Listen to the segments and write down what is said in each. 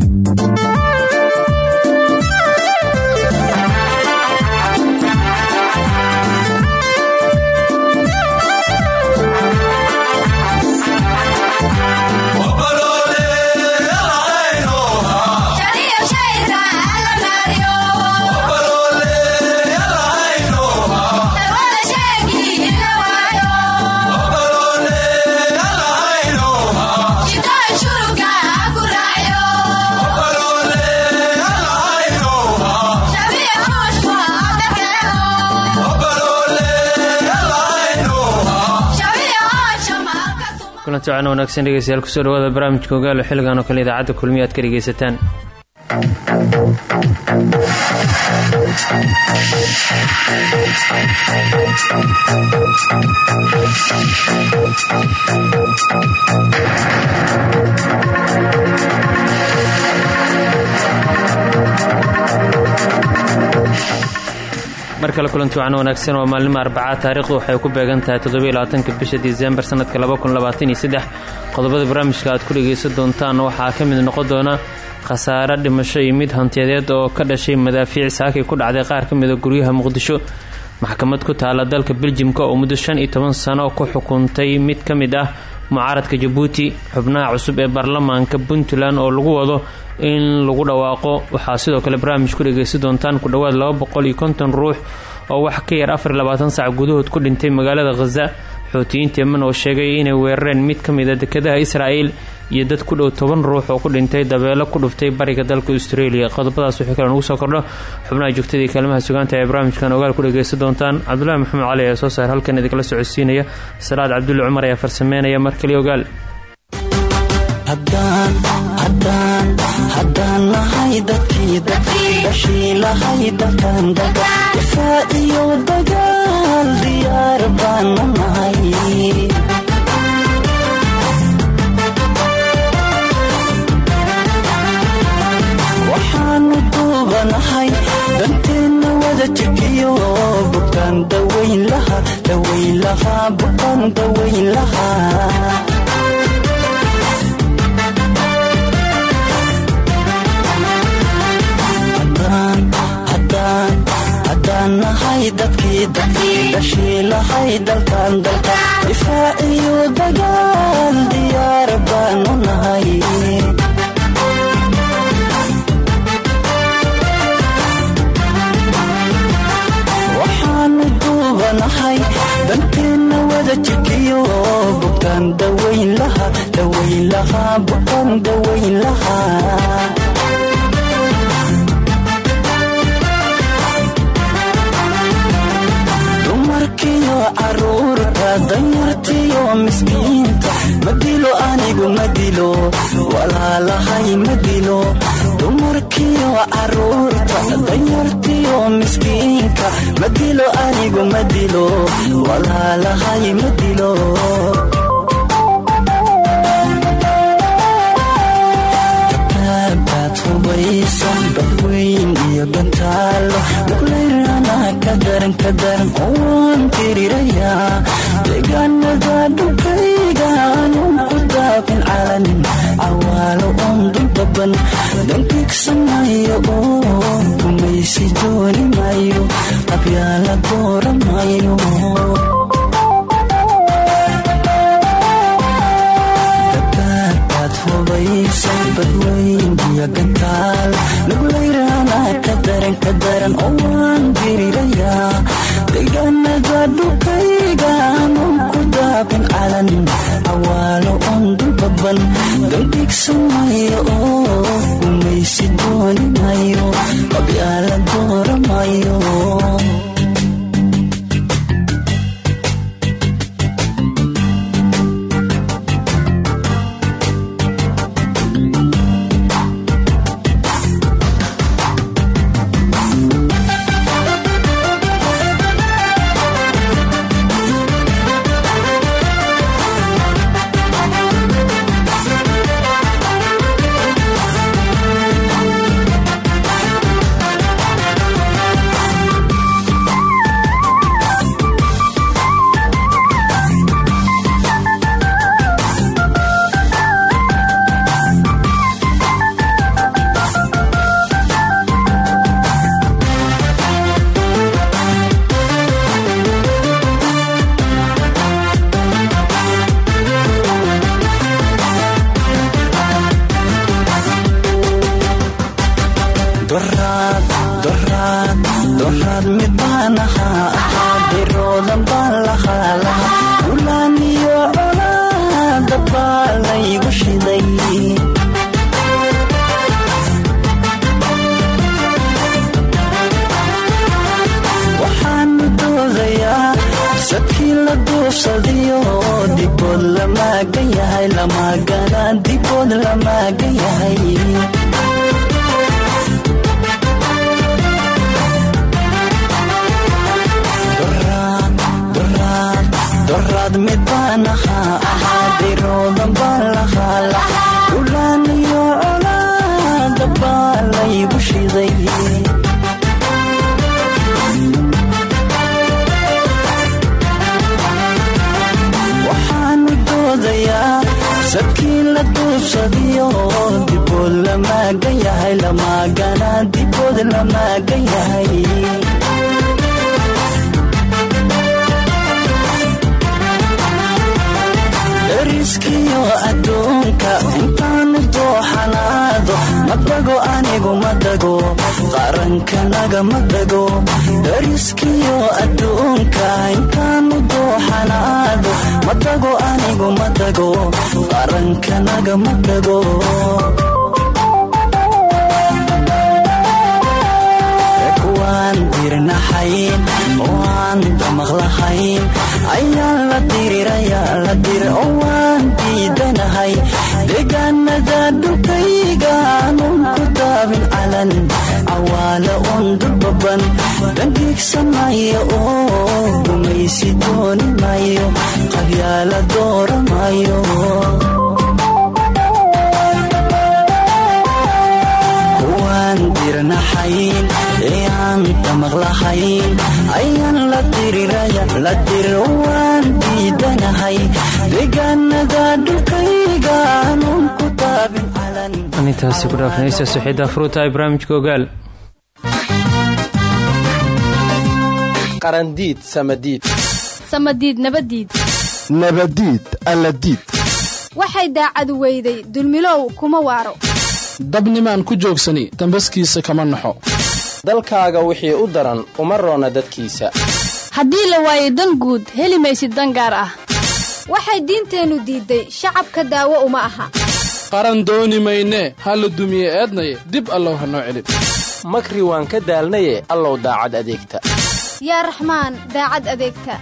kulanti wacan wanaagsan dhegeystayaal ku soo dhawaada barnaamijka ogaalo xilligan oo kale idaacadda kulmiya aad ka dhegeysataan mar kale kulanti wacan wanaagsan waa maalnimo arbacaa taariikhdu waxay ku beegan tahay toddobaiylabaatanka bisha disembar sanadka qodobada barnaamijka aad ku dhegaysan doontaan waxaa ka mid noqon doona khasaare dhimasho iyo mid hantiyadeed oo ka dhashay madaafiic saakay ku dhacday qaar ka mida guryaha muqdisho. Maxkamad ku taala dalka beljimka oo muddo shan iyo toban sano ku xukuntay mid ka mid ah mucaaradka jabuuti xubnaha cusub ee baarlamaanka puntland oo lagu wado in lagu dhawaaqo. Waxaa sidoo kale barnaamij ku dhegeysan doontaan ku dhowaad laba konton ruux oo wax ka yar afar labaatan gudahood ku dhintay magaalada khaza xoutiyiinta yeman oo sheegay inay weerareen mid ka mid a dekedaha israa'el iyo dad ku dhow toban ruux oo ku dhintay dabeelo ku dhuftay bariga dalka australia. Qodobadaas wixii kale nugu soo kordho. Xubnaha joogtadii kaalmaha sugaanta ee barnaamijkan ogaal ku dhegeysan doontaan. Cabdulahi maxamed cali ee soo saar halkan idinkala socodsiinaya. Salaad cabdulle cumar ayaa farsameynaya. Mar kali ogaal haddaan nahay dadkii dhashii lahay dalkan daga difaa iyo dagaal diyaar baanu nahay. Waxaanu duubanahay danteenna wada jigiyo bukaan dawayn laha dawayn lahaa bukaan dawayn lahaa haddaan nahay dadkii dhashii lahay dalkan dalka. Difaac iyo dagaal diyaar baanu nahay waxaanu duubanahay danteenna wada jigiyo bukaan dawayn laha dawayn lahaa bukaan dawayn lahaa carruurta danyartiyo miskiinta. Madilo anigu madilo walaalahay madilo dumarkiyo carruurta danyartiyo miskiinka. Madilo anigu madilo walaalahay madilo iyo gantaalo duqlayrana ka daran ka daran oowaan tirirayaa. Deegaanada dhulkayga aanun ku daabin calanin. Cawaalo oon dulbaban dankigsamayo oo gumaysi dooni mayo qabyaala dooramayo badweyn iyo gantaal ka daran oo waan dirirayaa deegaanada dhulkayga aanun ku daabin calan cawaalo qabyaala doraad lamaagan yahay lamaagana dibood lamaagan yahay dariskiyo adduunka intaanu dooxanaado madago anigu madago qarankanaga madago dariskiyo adduunka intaanu dooxanaado madago anigu madago qarankanaga madago waan dirnaxayn oo aan damaq lahayn ayaan la diriraya la dir oo waan diidanahay deegaanada dhulkayga aanun ku daabin calan cawaala un dulbaban dangiigsamayo oo gumaysi dooni mayo. Qabyaala dooramayo kuwaan dirnaxayn ee aan damaq lahayn ayaan la diriraya la dir waan diidanahay deegaanada dhulkayga aanun ku daabin calan. Anintaasi ku dhaafanaysa suxiida furuutahay barnaamijka ogaal qarandiid samadiid. Samadiid nabadiid. Nabadiid alladiid. Waxay daacadu weyday dulmilow kuma waaro. Dabnimaan ku joogsani dambaskiisa kama naxo dalkaaga wixii u daran uma roona dadkiisa. Haddii la waayo dan guud heli maysid dan gaar ah. Waxay diinteennu diidday shacabka daawo uma aha. Qaran dooni maynee ha la dumiye eednaye dib allow ha noo celin. Makri waan ka daalnaye allow daacad adeegta. Yaa raxmaan daacad adeegta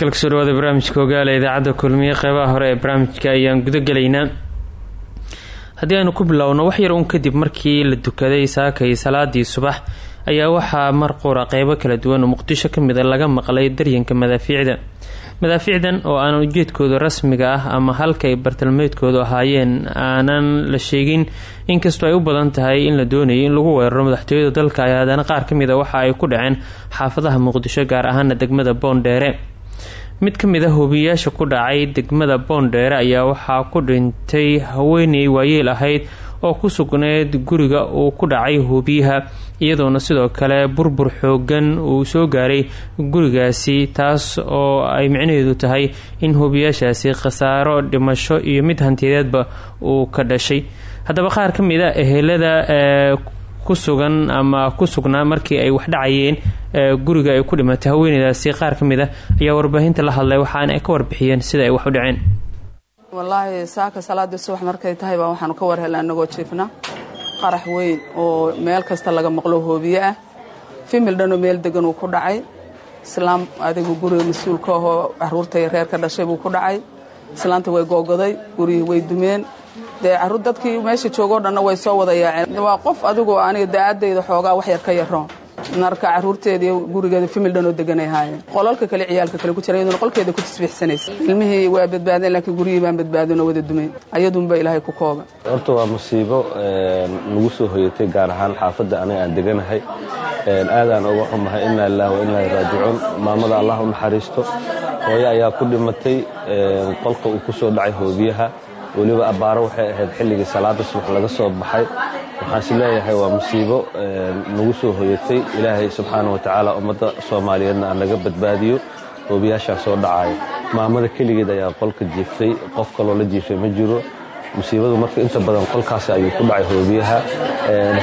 markale ku soo dhawaada barnaamijka ogaala idaacadda kulmiye qeybaha hore ee barnaamijka ayaan gudagelaynaa haddii aynu ku bilowno wax yar uun kadib markii la dukaday saakay salaadii subax ayaa waxaa mar qura qeybo kala duwan oo muqdisho ka mida laga maqlay daryanka madaafiicda. Madaafiicdan oo aanan ujeedkooda rasmiga ah ama halkay bartilmeedkoodu ahaayeen aanan la sheegin inkastoo ay u badan tahay in la doonayay in lagu weeraro madaxtooyada dalka ay haddana qaar ka mida waxa ay ku dhaceen xaafadaha muqdisho gaar ahaana degmada boondheere mid ka mid a hubiyayaasha ku dhacay degmada boondheere ayaa waxaa ku dhintay haweeney waayeel ahayd oo ku sugneyd guriga uu ku dhacay hubiyaha iyadoona sidoo kale burbur xoogan uu soo gaaray gurigaasi taas oo ay micnaheedu tahay in hubiyaashaasi khasaaro dhimasho iyo mid hantiyadeedba uu ka dhashay. Haddaba qaar ka mid a ehelada ee ku sugan ama ku sugnaa markii ay wax dhacayeen guriga ay ku dhimatay haweeneydaasi qaar ka mid a ayaa warbaahinta la hadlay waxaana ay ka warbixiyeen sida ay wax u dhaceen. Wallaahi saaka salaadii subax markay tahay baa waxaanu ka war helnay anagoo jiifna. Qarax weyn oo meel kasta laga maqlo hoobiye ah. Fimil meel degan uu ku dhacay. Islaam adigu guriga mas'uulka ahoo caruurtay reer ka dhashay buu ku dhacay. Islaanta way googoday gurihii way dumeen dee carruur dadkii meesha joogoo dhanna way soo wada yaaceen waa qof adigoo aniga da'aadayda xoogaa wax yar ka yaroon. Marka caruurteedii gurigeeda famil dhan oo deganay haayeen. Qolalka kale ciyaalka kale ku jira iyaduna qolkeeda ku tasbiixsanaysa ilmihii waa badbaadeen laakiin gurigii baan badbaadin oo wada dumayn. Ayadunba ilaahay ku kooba horta waa musiibo nagu soo hoyatay gaar ahaan xaafadda aniga aan deganahay. Aadaan uga xumahay inaa lilah wa inaa raajicuun. Maamada allah u naxariisto. Hooyo ayaa ku dhimatay qolka uu ku soo dhacay hoobiyaha weliba abbaaro waxay ahayd xilligii salaada subax laga soo baxay. Waxaan is leeyahay waa musiibo nagu soo hoyatay. Ilaahay subxaana wa tacaala ummadda soomaaliyeedna aan naga badbaadiyo hoobiyaashaa soo dhacaya maamada keligeed ayaa qolka jiiftay. Qof kaloo la jiiftay ma jiro musiibadu marka inta badan qolkaasi ayuu ku dhacay hoobiyaha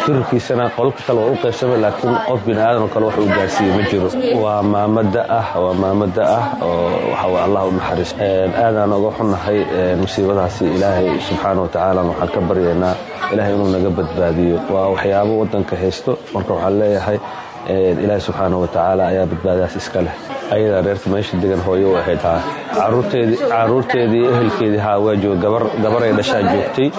firarkiisana qolka kale waa u qaybsamay laakiin qof bini aadanoo kale wax uu gaarsiiyey ma jiro. Waa maamada ah waa maamada ah oo waxawa allah u naxariis. Aadaan uga xunnahay musiibadaasi ilaahay subxaana wa tacaala waxaan ka baryaynaa ilaahay inuu naga badbaadiyo. Waa waxyaabo waddanka haysto marka waxaan leeyahay ilaahay subxaana wa tacaala ayaa badbaadaas iska leh ayadaa reerta meesha degan hooyo u ahayd caruurteedii ehelkeedii haa waa jooga. Gabaray dhashaa joogtay.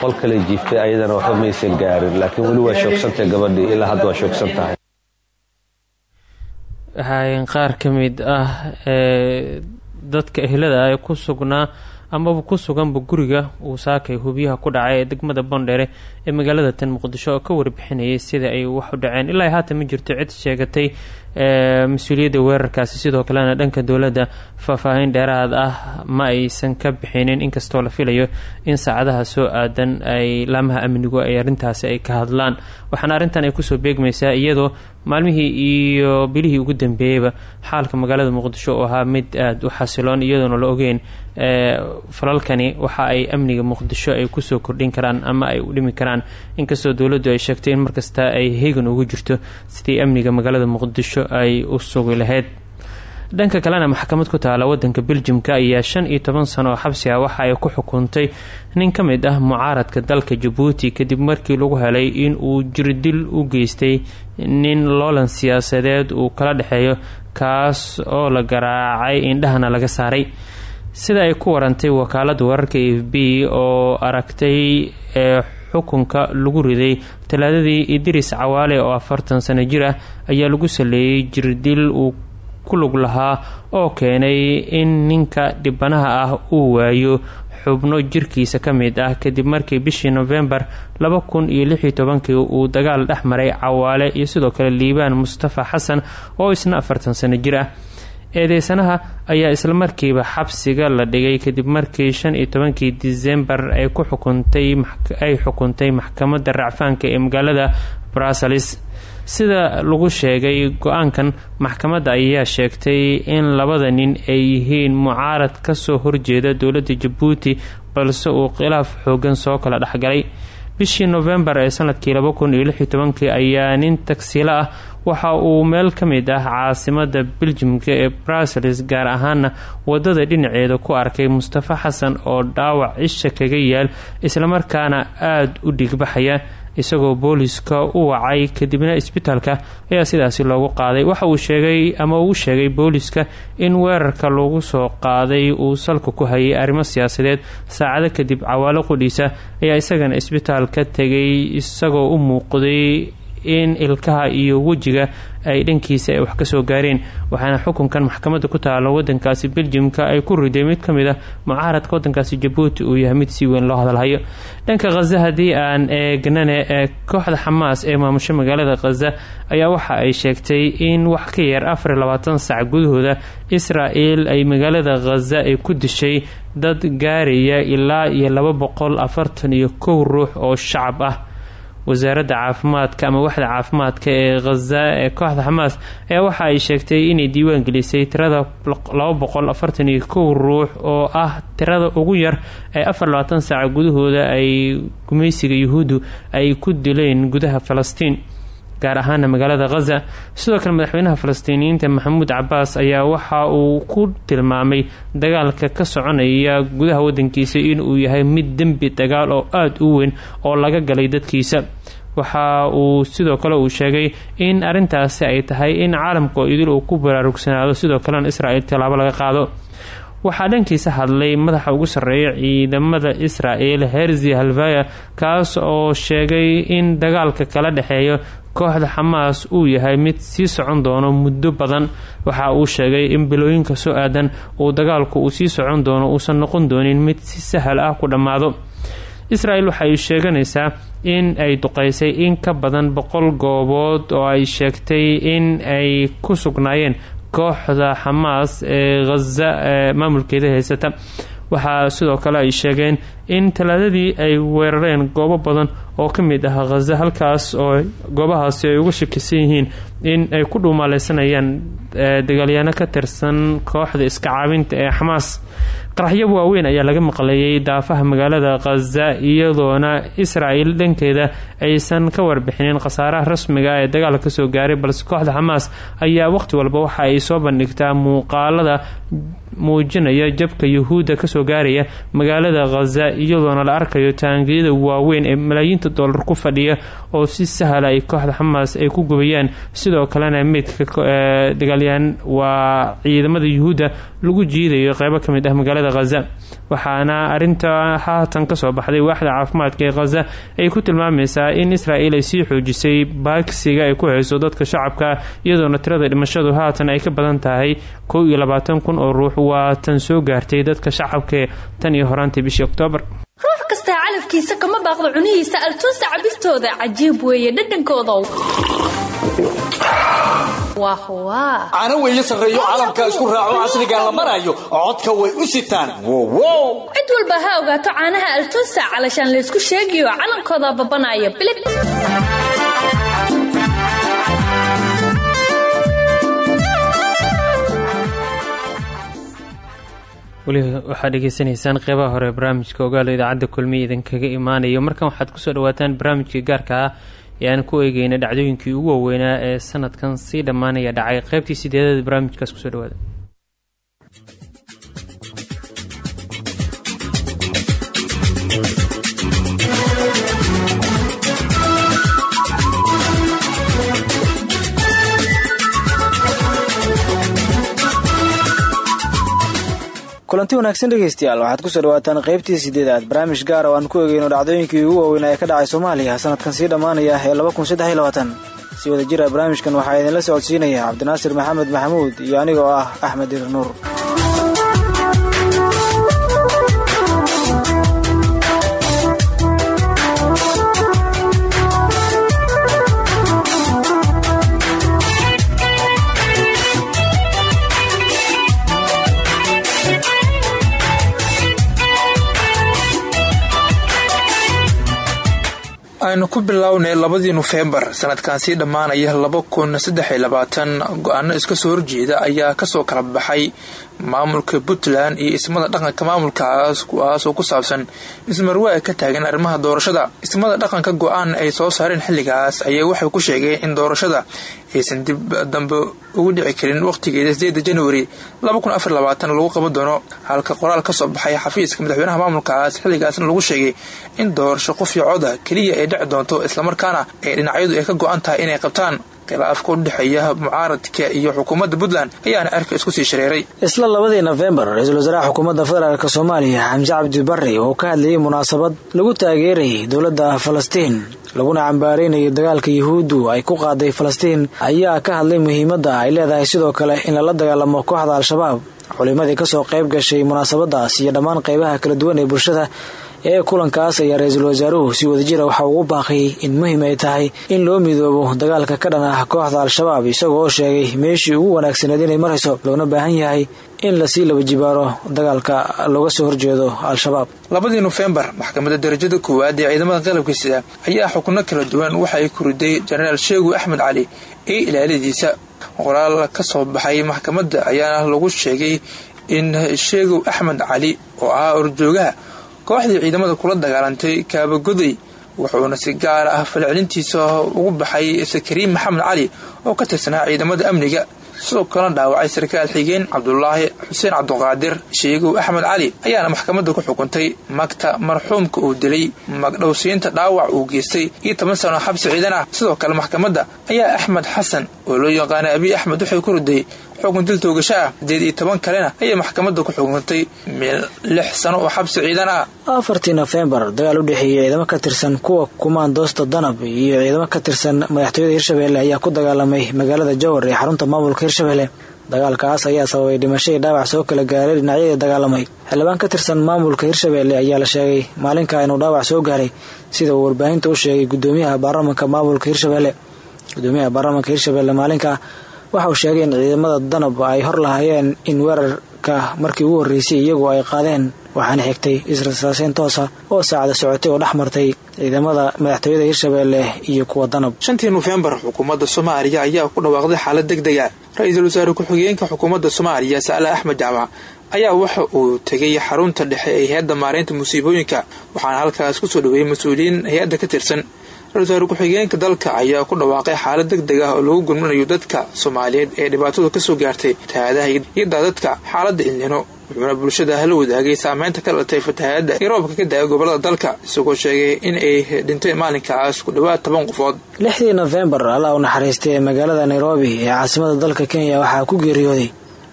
Qol kale jiiftay ayadana waxba maysan gaarin. Laakiin weli waa shoogsantahay gabadhii. Ilaa hadda waa shoogsan tahay waxaa qaar ka mid ah ee dadka ehlada ay ku sugnaa amaba ku suganba guriga uu saakay hubiyaha ku dhacay ee degmada boondheere ee magaalada tan muqdisho oo ka warbixinayay sida ay wax u dhaceen. Ilaa haatan ma jirto cid sheegatay mas'uuliyadda weerarkaasi sidoo kalena dhanka dowladda faahfaahin dheeraad ah ma aysan ka bixinin inkastoo la filayo in saacadaha soo aadan ay laamaha amnigu ay arrintaasi ay ka hadlaan. Waxaana arrintan ay ku soo beegmaysaa iyadoo maalmihii iyo bilihii ugu dambeeyeyba xaalka magaalada muqdisho oo ahaa mid aada u xasiloon iyadoona la ogeyn falalkani waxa ay amniga muqdisho ay ku soo kordhin karaan ama ay u dhimi karaan. Inkastoo dowladdu ay sheegtay in markasta ay heegan ugu jirto sidii amniga magaalada muqdisho ay u sugi lahayd dhanka kalena maxkamad ku taala wadanka beljimka ayaa shan iyo toban sano oo xabsi ah waxa ay ku xukuntay nin ka mid ah mucaaradka dalka jabuuti kadib markii lagu helay in uu jirdil u geystay nin loolan siyaasadeed uu kala dhexeeyo kaas oo la garaacay indhahana laga saaray. Sida ay ku warantay wakaalada wararka e f b oo aragtay ee xukunka lagu riday talaadadii idris cawaale oo afartan sano jir ah ayaa lagu saleeyey jirdil uu ku lug lahaa oo keenay in ninka dhibanaha ah uu waayo xubno jirkiisa ka mid ah. Kadib markii bishii nofembar laba kun uu dagaal dhex maray cawaale iyo sidoo kale liibaan mustafa xasan oo isna afartan sano jir ah eedeysanaha ayaa islamarkiiba xabsiga la dhigay. Kadib markii shan iyo tobankii disembar ay ku xukuntay ay xukuntay maxkamadda racfaanka ee magaalada bruseles sida lagu sheegay go'aankan maxkamadda ayaa sheegtay in labada nin ay yihiin mucaarad ka soo horjeeda dowladda jabuuti balse uu khilaaf xoogan soo kala dhexgalay. Bishii nofembar ee sannadkii laba kun ayaa nin tagsiilo ah. Waxa uu meel ka mid ah caasimada beljimka ee bruseles gaar ahaana waddada dhinaceeda ku arkay mustafa xasan oo dhaawac cisha kaga yaal islamarkaana aada u dhigbaxaya isagoo booliska u wacay kadibna isbitaalka ayaa sidaasi loogu qaaday. Waxa uu sheegay ama uu sheegay booliska in weerarka lagu soo qaaday uu salka ku hayay arrimo siyaasadeed. Saacado kadib cawaalo qudhiisa ayaa isagana isbitaalka tegay isagoo u muuqday in ilkaha iyo wejiga ay dhankiisa ay wax ka soo gaareen. Waxaana xukunkan maxkamadda ku taalo wadankaasi beljimka ay ku riday mid ka mid ah mucaaradka wadankaasi jabuuti uu yahay mid si weyn loo hadalhayo. Dhanka khaza haddii aan eegnane ee kooxda xamaas ee maamusho magaalada khaza ayaa waxa ay sheegtay in wax ka yar afar iyo sac gudahooda isra-el ay magaalada khaza ay ku dishay dad gaaraya ilaa iyo laba boqol afartan iyo kow ruux oo shacab ah wasaaradda caafimaadka ama waxda caafimaadka ee khaza ee kooxda xamaas ayaa waxa ay sheegtay inay diiwaan gelisay tirada laba boqol afartan iyo kow ruux oo ah tirada ugu yar ee afar labaatan gudahooda ay gumaysiga yuhuuddu ay ku dileen gudaha falastiin gaar ahaana magaalada khaza sidoo kale madaxweynaha falastiiniyiinta maxamuud cabaas ayaa waxa uu ku tilmaamay dagaalka ka soconaya gudaha wadankiisa inuu yahay mid dembi dagaal oo aada u weyn oo laga galay dadkiisa waxa uu sidoo kale uu sheegay in arrintaasi ay tahay in caalamka idil uu ku baraarugsanaado sidoo kalena israel tallaabo laga qaado. Waxaa dhankiisa hadlay madaxa ugu sarreeya ciidamada israel herzi halvaya kaas oo sheegay in dagaalka kala dhexeeyo kooxda xamaas uu yahay mid sii socon doono muddo badan. Waxa uu sheegay in bilooyinka soo aadan uu dagaalku uu sii socon doono uusan noqon doonin mid si sahal ah ku dhammaado. Israel waxay sheeganaysaa in ay duqeysay in ka badan boqol goobood oo ay sheegtay in ay ku sugnaayeen kooxda xamaas ee khaza ee maamulkeeda haysata waxaa sidoo kale ay sheegeen in talaadadii ay weerareen goobo badan oo ka mid ah khaza halkaas oo goobahaasi ay uga shakisan yihiin in ay ku dhuumaaleysanayaan dagaalyaano ka tirsan kooxda iska caabinta ee xamaas. Qaraxyo waaweyn ayaa laga maqleeyay daafaha magaalada khaza iyadoona israel dhankeeda aysan ka warbixinin khasaaraha rasmiga ee dagaal ka soo gaaray balse kooxda xamaas ayaa waqti walba waxa ay soo bandhigtaa muuqaalada muujinaya jabka yuhuudda ka soo gaaraya magaalada khaza iyadoona la arkayo taangiyada waaweyn ee malaayiinta dollar ku fadhiya oo si sahla ay kooxda xamaas ay ku gubayaan. Sidoo kalena meydka dagaalyaan waa ciidamada yuhuudda lagu jiidayo qeybo ka mid ah magaalada khaza waxaana arinta haatan ka soo baxday waaxda caafimaadka ee khaza ay ku tilmaamaysaa in israel ay sii xoojisay baagsiga ay ku hayso dadka shacabka iyadoona tirada dhimashadu haatan ay ka badan tahay kow iyo labaatan kun oo ruux. Waa tan soo gaartay dadka shacabka tan iyo horaantii bishii oktoobar. Ruux kastaa calafkiisa kama baaqdo cunihiisa altuusa cabistooda cajiib weeye dhadhankooda caano weeye sarreeyo calamka isku raaco casrigan la marayo codka way u sitaan. Cid walba ha ogaato caanaha altuusa calashaan laysku sheegiyo calankooda babanaya bilig weli waxaad dhegeysanaysaan qeybaha hore barnaamijka ogaalo idaacadda kulmiya idinkaga imaanayo. Markan waxaad ku soo dhawaataan barnaamijkii gaarka ah ee aan ku eegeyna dhacdooyinkii ugu waaweynaa ee sanadkan sii dhammaanaya dhacay. Qeybtii sideedada barnaamijkaas ku soo dhawaada kulanti wanaagsan dhegeystayaal waxaad ku soo dhawaataan qaybtii sideedaad barnaamij gaar oo aan ku egeyno dhacdooyinkii ugu waaweynaa ee ka dhacay soomaaliya sanadkan sii dhammaanaya ee si wada jira barnaamijkan waxaa idinla socodsiinaya cabdinaasir maxamed maxamuud iyo anigoo ah axmed ir nuur aynu ku bilownay labadii nofembar sanadkan sii dhammaanaya laba kun saddexiyo go'aano iska soo horjeeda ayaa ka soo kala baxay maamulka puntland iyo ismada dhaqanka maamulkaas kuwaasoo ku saabsan ismarwaa ka taagan arrimaha doorashada. Ismada dhaqanka go'aan ay soo saareen xilligaas ayaa waxay ku sheegeen in doorashada aysan dib dambe ugu dhici karin waqtigeeda sideeda januari lagu qaban doono. Halka qoraal ka soo baxay xafiiska madaxweynaha maamulkaas xilligaasna lagu sheegay in doorasho qof iyo coda keliya ay dhici doonto islamarkaana ay dhinacyadu ay ka go-an tahay inay qabtaan khilaafka u dhexeeya mucaaradka iyo xukuumadda puntland ayaana cerka isku sii shareeray isla labadii nofembar ra'iisul wasaaraha xukuumadda federaalk soomaaliya xamse cabdi barre oo ka hadlayay munaasabad lagu taageerayay dowladda falastiin laguna cambaareynayo dagaalka yuhuuddu ay ku qaaday falastiin ayaa ka hadlay muhiimadda ay leedahay sidoo kale in lala dagaalamo kooxda al-shabaab. Culimadii ka soo qayb gashay munaasabadaas iyo dhammaan qaybaha kala duwan ee bulshada ee kulankaas ayaa ra'iisul wasaaruhu si wadajira waxa ugu baaqiyay in muhiim ay tahay in loo midoobo dagaalka ka dhan ah kooxda al-shabaab isagoo oo sheegay meeshii ugu wanaagsaneed inay marayso loona baahan yahay in la sii laba jibaaro dagaalka looga soo horjeedo al-shabaab. Labadii nofembar maxkamadda darajada koowaad ee ciidamada qalabka sida ayaa xukuno kala duwan waxa ay ku riday jenaraal sheegu axmed cali ee ilaaladiisa. Qoraal ka soo baxay maxkamadda ayaana lagu sheegay in sheegow axmed cali oo ahaa orjoogaha kooxdii ciidamada kula dagaalantay kaabagoday wuxuuna si gaar ah falcelintiisa ugu baxay sakariin maxamed cali oo ka tirsanaa ciidamada amniga. Sidoo kalena dhaawacay sarkaal xigeen cabdulaahi xuseen cabduqaadir. Sheegow axmed cali ayaana maxkamadda ku xukuntay. Magta marxuumka uu dilay magdhowsiinta dhaawac uu geystay iyo toban sano xabsi ciidan ah. Sidoo kale maxkamadda ayaa axmed xasan oo loo yaqaana abiy axmed waxay ku riday xukun dil toogasho ah sideed iyo toban kalena ayay maxkamadda ku xukuntay lix sano oo xabsi ciidan ah afartii nofembar dagaal u dhexeeyey ciidamo ka tirsan kuwa kumaandoosta danab iyo ciidamo ka tirsan madaxtooyada hirshabelle ayaa ku dagaalamay magaalada jowar ee xarunta maamulka hirshabelle. Dagaalkaas ayaa sababay dhimashadii dhaawac soo kala gaaray dhinacyadii dagaalamay. Xildhibaan ka tirsan maamulka hirshabelle ayaa la sheegay maalinkaa inuu dhaawac soo gaaray sida uu warbaahinta u sheegay gudoomiyaha baarlamanka maamulka hirshabelle. Gudoomiyaha baarlamanka hirshabelle maalinkaa waxa uu sheegay in ciidamada danab ay hor lahaayeen in weerarka markii ugu horreysay iyagu ay qaadeen. Waxaana xigtay israsaaseyn toosa oo saacada socotay oo dhex martay ciidamada madaxtooyada hirshabelle iyo kuwa danab. Shantii nofembar xukuumadda soomaaliya ayaa ku dhawaaqday xaalad deg dega ra'iisul wasaare ku-xigeenka xukuumadda soomaaliya saale axmed jaamac ayaa waxa uu tegay xarunta dhexe ee hay'adda maareynta musiibooyinka waxaana halkaas ku soo dhaweeyey mas'uuliyiin hay'adda ka tirsan wasaare ku-xigeenka dalka ayaa ku dhawaaqay xaalad deg deg ah oo lagu gurmanayo dadka soomaaliyeed ee dhibaatadu ka soo gaartay fatahaadaha iyo daadadka xaaladda ilnino wuxuuna bulshada hala wadaagay saameynta ka dhalatay fatahaadda roobka ka da'a gobollada dalka isagoo sheegay in ay dhintay maalinkaas ku dhowaad toban qofood. Lixdii nofembar allah u naxariistay magaalada nairobi ee caasimada dalka kenya waxaa ku geeriyooday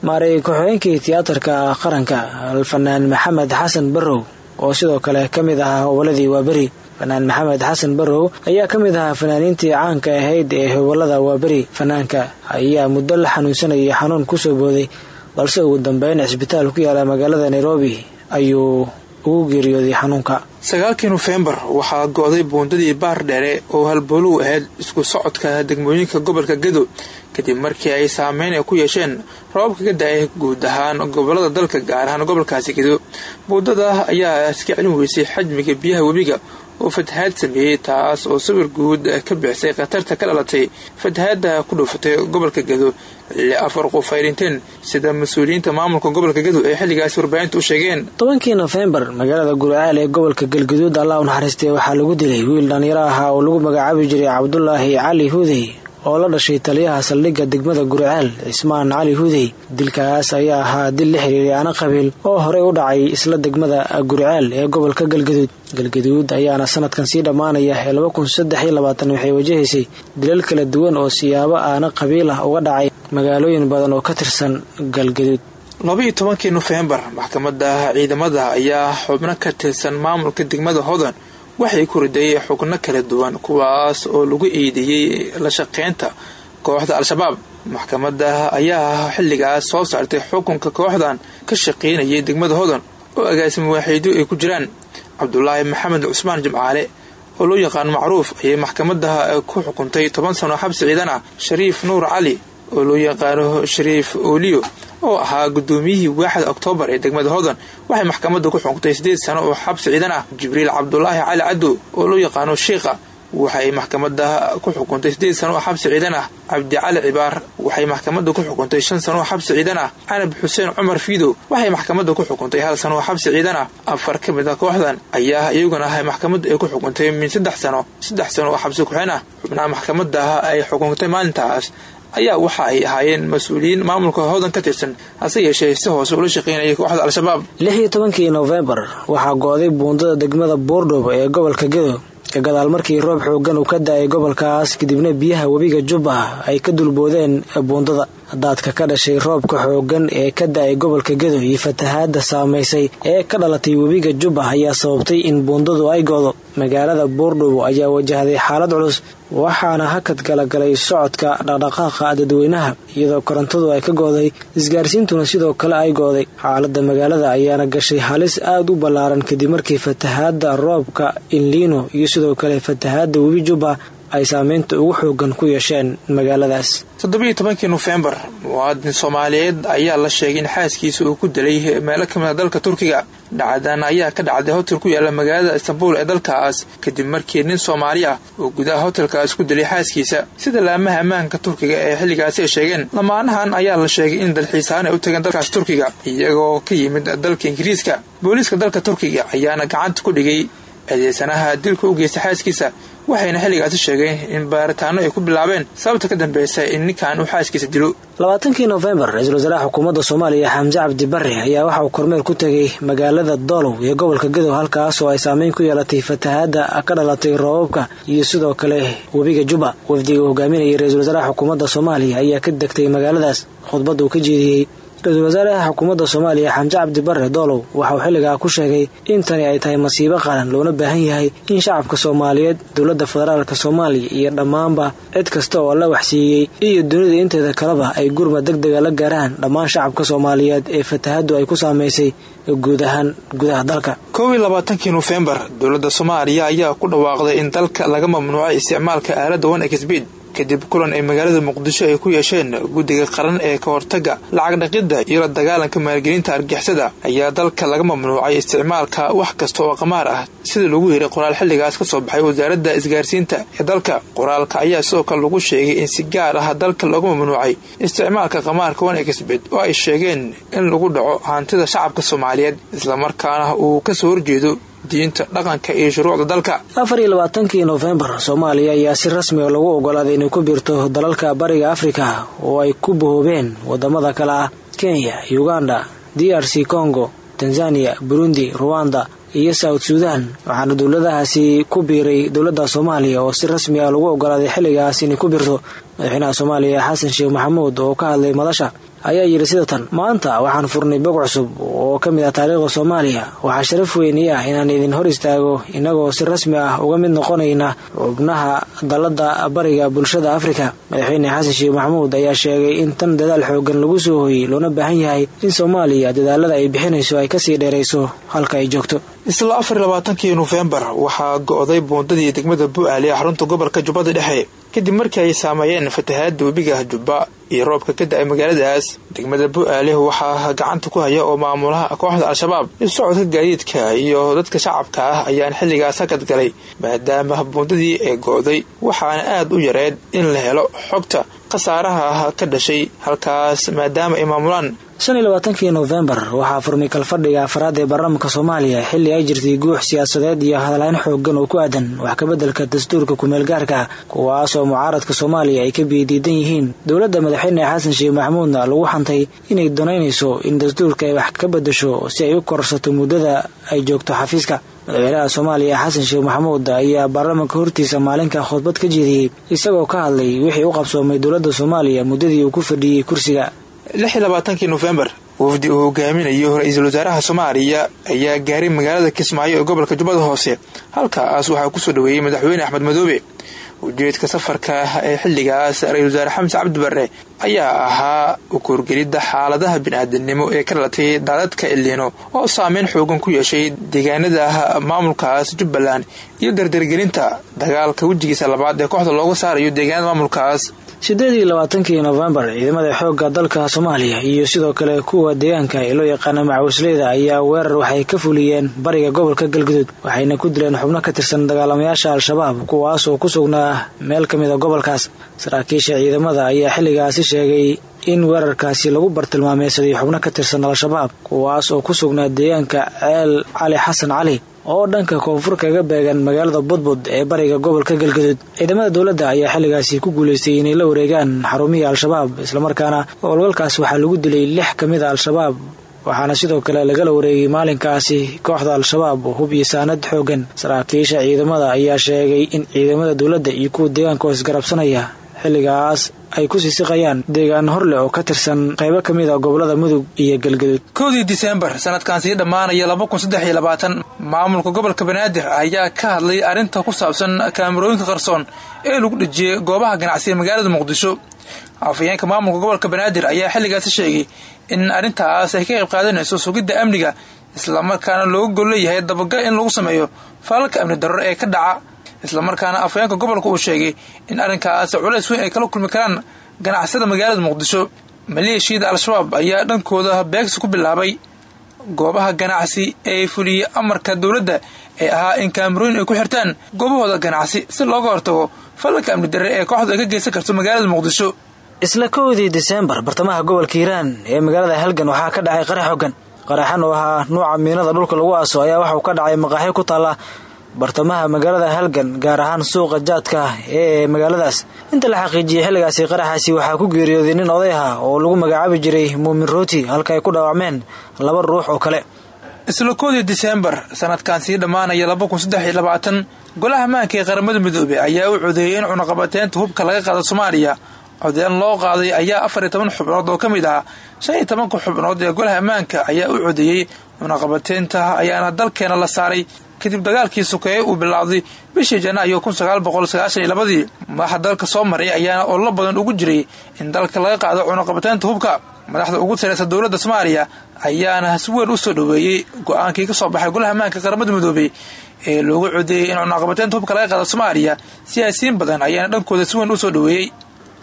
maaray ku-xigeenkii tiyaatarka qaranka alfanaan maxamed xasan barrow oo sidoo kale ka mid ahaa hoboladii waaberi fanaan maxamed xasan barrow ayaa ka mid ahaa fanaaniintii caanka ahayd ee hobolada waaberi. Fanaanka ayaa muddo la xanuunsanayay xanuun ku soo booday balse ugu dambeyn cisbitaal ku yaalla magaalada nairobi ayuu ugu geeriyooday xanuunka. Sagaalkii nofembar waxaa go-day buundadii baar dheere oo halbooluhu ahayd isku socodka degmooyinka gobolka gedo kadib markii ay saameyn ay ku yeesheen roobabka ka da'ay guud ahaan gobollada dalka gaar ahaan gobolkaasi gedo. Buundada ayaa iska celin weysay xajmiga biyaha webiga oo fatahaad sameeyey taas oo sawir guud ka bixisay khatarta ka dhalatay fatahaadda ku dhuufatay gobolka gedo xilli afar qof ay dhinteen sida mas'uuliyiinta maamulka gobolka gedo ee xilligaasi warbaahinta u sheegeen. Tobankii nofembar magaalada gurcaal ee gobolka galgaduud allah u waxaa lagu dilay wiil dhallinyaro ahaa oo lagu magacaabi jiray cabdulaahi cali hudey oo la dhashay taliyaha saldhigga degmada gurcaal cismaan cali hudey dilkaas ayaa ahaa dil la xiriiray ana qabiil oo horey u dhacay isla degmada gurcaal ee gobolka galgaduud. Galgaduud ayaana sanadkan sii dhammaanaya ee waxay wajahaysay dilal kala duwan oo siyaabo aana qabiil ah uga dhacay magaalooyin badan oo ka tirsan galgaduud. Laba-iyo tobankii nofembar maxkamadda ciidamada ayaa xubno ka tirsan maamulka degmada hodan waxay ku riday xubno kala duwan kuwaas oo lagu eedeeyey la shaqeynta kooxda al-shabaab. Maxkamadda ayaa xilligaas soo saartay xukunka kooxdan ka shaqeynayay degmada hodan oo agaasimo waaxiidyo ay ku jiraan. Cabdulaahi maxamed cusmaan jimcaale oo loo yaqaan macruuf ayay maxkamadda ku xukuntay toban sano xabsi ciidan ah shariif nuur cali oo loo yaqaano shariif ooliyo oo ahaa gudoomiyihii waaxda oktoobar ee degmada hodan waxay maxkamadda ku xukuntay sideed sano oo xabsi ciidan ah. Jibriil cabdulaahi cali cadow oo loo yaqaano shiikha waxay maxkamadda ku xukuntay sideed sano oo xabsi ciidan ah. Cabdi cali cibaar waxay maxkamadda ku xukuntay shan sano oo xabsi ciidan ah. Canab xuseen cumar fiidow waxay maxkamadda ku xukuntay hal sano oo xabsi ciidan ah. Afar ka mid a kooxdan ayaa iyaguna ahay maxkamadda ay ku xukuntay min saddex sano saddex sano oo xabsi ku-xeen ah. Xubnaha maxkamadda ay xukuntay maalintaas ayaa waxa ay ahaayeen mas'uuliyiin maamulka hodan ka tirsan hase yeeshee si hoose ula shaqeynayay kooxda al-shabaab. Lix iyo tobankii nofembar waxaa go-day buundada degmada boordhow ee gobolka gedo ka gadaal markii roob xoogan uu ka da'ay gobolkaas kadibna biyaha webiga jubba ay ka dulboodeen buundada daadka ka dhashay roobka xoogan ee ka da'ay gobolka gedo iyo fatahaadda saamaysay ee ka dhalatay webiga jubba ayaa sababtay in buundadu ay goodo magaalada boordhow ayaa wajahday xaalad culus waxaana hakad galagalay socodka dhaqdhaqaaqa dadweynaha iyadoo korontadu ay ka gooday isgaarsiintuna sidoo kale ay gooday xaalada magaalada ayaana gashay halis aada u ballaaran kadib markii fatahaadda roobka inliino iyo sidoo kale fatahaadda webi jubba ay saameynta ugu xoogan ku yeesheen magaaladaas. Toddobiiyo tobankii nofembar muwaadin soomaaliyeed ayaa la sheegay in xaaskiisa uu ku dilay meelo ka mida dalka turkiga. Dhacdan ayaa ka dhacday hotel ku yaalla magaalada istanbul ee dalkaas. Kadib markii nin soomaali ah uu gudaha hotelkaas ku dilay xaaskiisa sida laamaha ammaanka turkiga ee xilligaasi ay sheegeen. Lamaanahan ayaa la sheegay in dalxiisaan ay u tageen dalkaas turkiga iyagoo ka yimid dalka ingiriiska. Booliiska dalka turkiga ayaana gacanta ku dhigay eedeysanaha dilka u geystay xaaskiisa waxayna xilligaasi sheegeen in baaritaano ay ku bilaabeen. Sababta ka dambeysa in ninkan uu xaaskiisa dilo labaatankii nofembar ra'iisul wasaaraha xukuumadda soomaaliya xamse cabdi barre ayaa waxa uu kormeer ku tegay magaalada doolow iyo gobolka gadow halkaas oo ay saameyn ku yeelatay fatahaadda ka dhalatay roobabka iyo sidoo kale webiga juba. Wafdiga uu hogaaminayay ra'isul wasaaraha xukuumadda soomaaliya ayaa ka degtay magaaladaas. Khudbadda uu ka jeediyey ra'iisul wasaaraha xukuumadda soomaaliya xamse cabdi barre doolow waxa uu xilligaa ku sheegay in tani ay tahay masiibo qaran loona baahan yahay in shacabka soomaaliyeed dowladda federaalka soomaaliya iyo dhammaanba cid kasta oo la waxsiiyey iyo dunida inteeda kaleba ay gurma deg dega la gaaraan dhammaan shacabka soomaaliyeed ee fatahaddu ay ku saamaysay guud ahaan gudaha dalka. Kow iyo labaatankii soomaaliya ayaa ku dhawaaqday in dalka laga mamnuucay isticmaalka aaladda one exbid kadib kulan ay magaalada muqdisho ay ku yeesheen guddiga qaran ee ka hortaga lacag dhaqidda iyo la dagaalanka maalgelinta argixisada ayaa dalka laga mamnuucay isticmaalka wax kasta oo qamaar ah. Sida lagu yiray qoraal xilligaas ka soo baxay wasaaradda isgaarsiinta ee dalka. Qoraalka ayaa sidoo kale lagu sheegay in si gaar ah dalka looga mamnuucay isticmaalka qamaarka one exbed oo ay sheegeen in lagu dhaco hantida shacabka soomaaliyeed islamarkaana uu ka soo horjeedo diinta dhaqanka iyo shuruucda dalka. Afar iyo labaatankii nofembar soomaaliya ayaa si rasmi a lagu ogolaaday inay ku biirto dalalka bariga afrika oo ay ku bahoobeen waddamada kale ah kenya uganda d r c congo tanzania burundi ruwanda iyo south suudan waxaana dowladahaasi ku biiray dowladda soomaaliya oo si rasmi ah lagu ogolaaday xilligaas inay ku biirto. Madaxweynaha soomaaliya xasan sheekh maxamuud oo ka hadlay madasha ayaa yidhi sida tan maanta waxaan furnay bog cusub oo ka mid ah taariikhda soomaaliya. Waxaa sharaf weyni ah inaan idin hor istaago innagoo si rasmi ah uga mid noqonayna xubnaha dalladda bariga bulshada afrika. Madaxweyne xasan sheekh maxamuud ayaa sheegay in tan dadaal xoogan lagu soo hooyey loona baahan yahay in soomaaliya dadaalada ay bixinayso ay ka sii dheerayso halka ay joogto. Isla afar labaatankii nofembar waxaa go-day buundadii degmada bu-aal ee xarunta gobolka jubbada dhexe kadib markii ay saameeyeen fatahaada webiga jubba iyo roobka ka da'ay magaaladaas degmada bu-aale waxaa gacanta ku haya oo maamulaha kooxda al-shabaab socodka gaadiidka iyo dadka shacabka ah ayaan xilligaas hakad galay maadaama buundadii ee go-day waxaana aad u yareed in la helo xogta khasaaraha ka dhashay halkaas maadaama ay maamulaan shan iyo labaatankii nofembar waxaa furmay kalfadhiga afraad ee baarlamaanka soomaaliya xilli ay jirtay guux siyaasadeed iyo hadalhayn xoogan oo ku aadan wax kabeddelka dastuurka kumeelgaarka kuwaas oo mucaaradka soomaaliya ay ka biidiidan yihiin. Dowladda madaxweyne xasan sheekh maxamuudna lagu xantay inay donaynayso in dastuurka ay wax ka beddesho si ay u korsato muddada ay joogto xafiiska. Madaxweynaha soomaaliya xasan sheekh maxamuud ayaa baarlamaanka hortiisa maalinka khudbad ka jeediyey isagoo ka hadlay wixii u qabsoomay dowladda soomaaliya muddadii uu ku fadhiyey kursiga lix iyo labaatankii nofembar wafdi uu hogaaminayo ra'iisul wasaaraha soomaaliya ayaa gaaray magaalada kismaayo ee gobolka jubbada hoose. Halkaas waxaa ku soo dhaweeyey madaxweyne axmed madoobe. Ujeedka safarka ee xilligaas ra'isul wasaare xamse cabdi barre ayaa ahaa ukoorgelidda xaaladaha bini-aadanimo ee ka dhalatay daadadka iliino oo saameyn xoogan ku yeeshay deegaanada maamulkaas jubbaland iyo dardargelinta dagaalka wejigiisa labaad ee kooxda looga saarayo deegaanada maamulkaas sideed iyo labaatankii nofembar ciidamada xoogga dalka soomaaliya iyo sidoo kale kuwa deegaanka ee loo yaqaana macawisleyda ayaa weerar waxay ka fuliyeen bariga gobolka galguduud waxayna ku dileen xubno ka tirsan dagaalamayaasha al-shabaab kuwaas oo ku sugnaa meel ka mid a gobolkaas. Saraakiisha ciidamada ayaa xilligaasi sheegay in weerarkaasi lagu bartilmaameysaday xubno ka tirsan al-shabaab kuwaas oo ku sugnaa deegaanka ceel cali xasan cali oo dhanka koonfur kaga beegan magaalada budbud ee bariga gobolka galgaduud. Ciidamada dowladda ayaa xilligaasi ku guulaystay inay la wareegaan xarumihii al-shabaab islamarkaana howlgalkaas waxaa lagu dilay lix ka mid a al-shabaab waxaana sidoo kale lagala wareegay maalinkaasi kooxda al-shabaab hub iyo saanad xoogan saraakiisha ciidamada ayaa sheegay in ciidamada dowladda iyo kuwa deegaanka oo isgarabsanaya xilligaas ay ku siisiqayaan deegaan horleh oo ka tirsan qaybo ka mid a gobollada mudug iyo galgaduud kowdii disembar sanadkan sii dhammaanaya laba kun saddex iyo labaatan maamulka gobolka banaadir ayaa ka hadlay arrinta ku saabsan kaamarooyinka qarsoon ee lagu dhejiyey goobaha ganacsiga magaalada muqdisho. Afayeenka maamulka gobolka banaadir ayaa xilligaasi sheegay in arrintaas ay ka qayb qaadanayso sugidda amniga islamarkaana looga gol leeyahay dabagal in lagu sameeyo faalalka amni darro ee ka dhaca islamarkaana afhayeenka gobolka uu sheegay in arrinkaasi culays weyn ay kala kulmi karaan ganacsada magaalada muqdisho. Maleeshiyada al-shabaab ayaa dhankooda beegsi ku bilaabay goobaha ganacsi ee fuliyey amarka dowladda ee ahaa in kaamarooyin ay ku xirtaan goobahooda ganacsi si looga hortago falalka amni darre ee kooxdu ay ka geysan karto magaalada muqdisho. Isla kowdii disembar bartamaha gobolka hiiraan ee magaalada halgan waxaa ka dhacay qarax xogan qaraxan oo ahaa nuuca miinada dhulka lagu aaso ayaa waxauu ka dhacay maqaaxyo ku taalla bartamaha magaalada halgan gaar ahaan suuqa jaadka ee magaaladaas. Inta la xaqiijiyey xilligaasi qaraxaasi waxaa ku geeriyooday nin oday ah oo lagu magacaabi jiray muumin rooti halka ay ku dhaawacmeen laba ruux oo kale. Isla koodii diseembar sanadkan sii dhammaanaya laba kun saddex iyo labaatan golaha maanka ee qaramada midoobey ayaa u codeeyey in cunaqabateynta hubka laga qaado soomaaliya. Codeen loo qaaday ayaa afar iyo toban xubnood oo ka mid ah shan iyo tobanka xubnood ee golaha ammaanka ayaa u codeeyey cunaqabateynta ayaana dalkeena la saaray kadib dagaalkii sokeeye uu bilaawday bishii janaayo labadii madaxa dalka soo maray ayaana ollo badan ugu jiray in dalka laga qaado cunaqabateynta hubka. Madaxda ugu sareysa dowladda soomaaliya ayaana si weyn u soo dhoweeyey go'aankii ka soo baxay golaha ammaanka qaramada midoobey ee loogu codeeyey in cunaqabateynta hubka laga qaado soomaaliya siyaasiyiin badan ayaana dhankooda si weyn u soo dhoweeyey.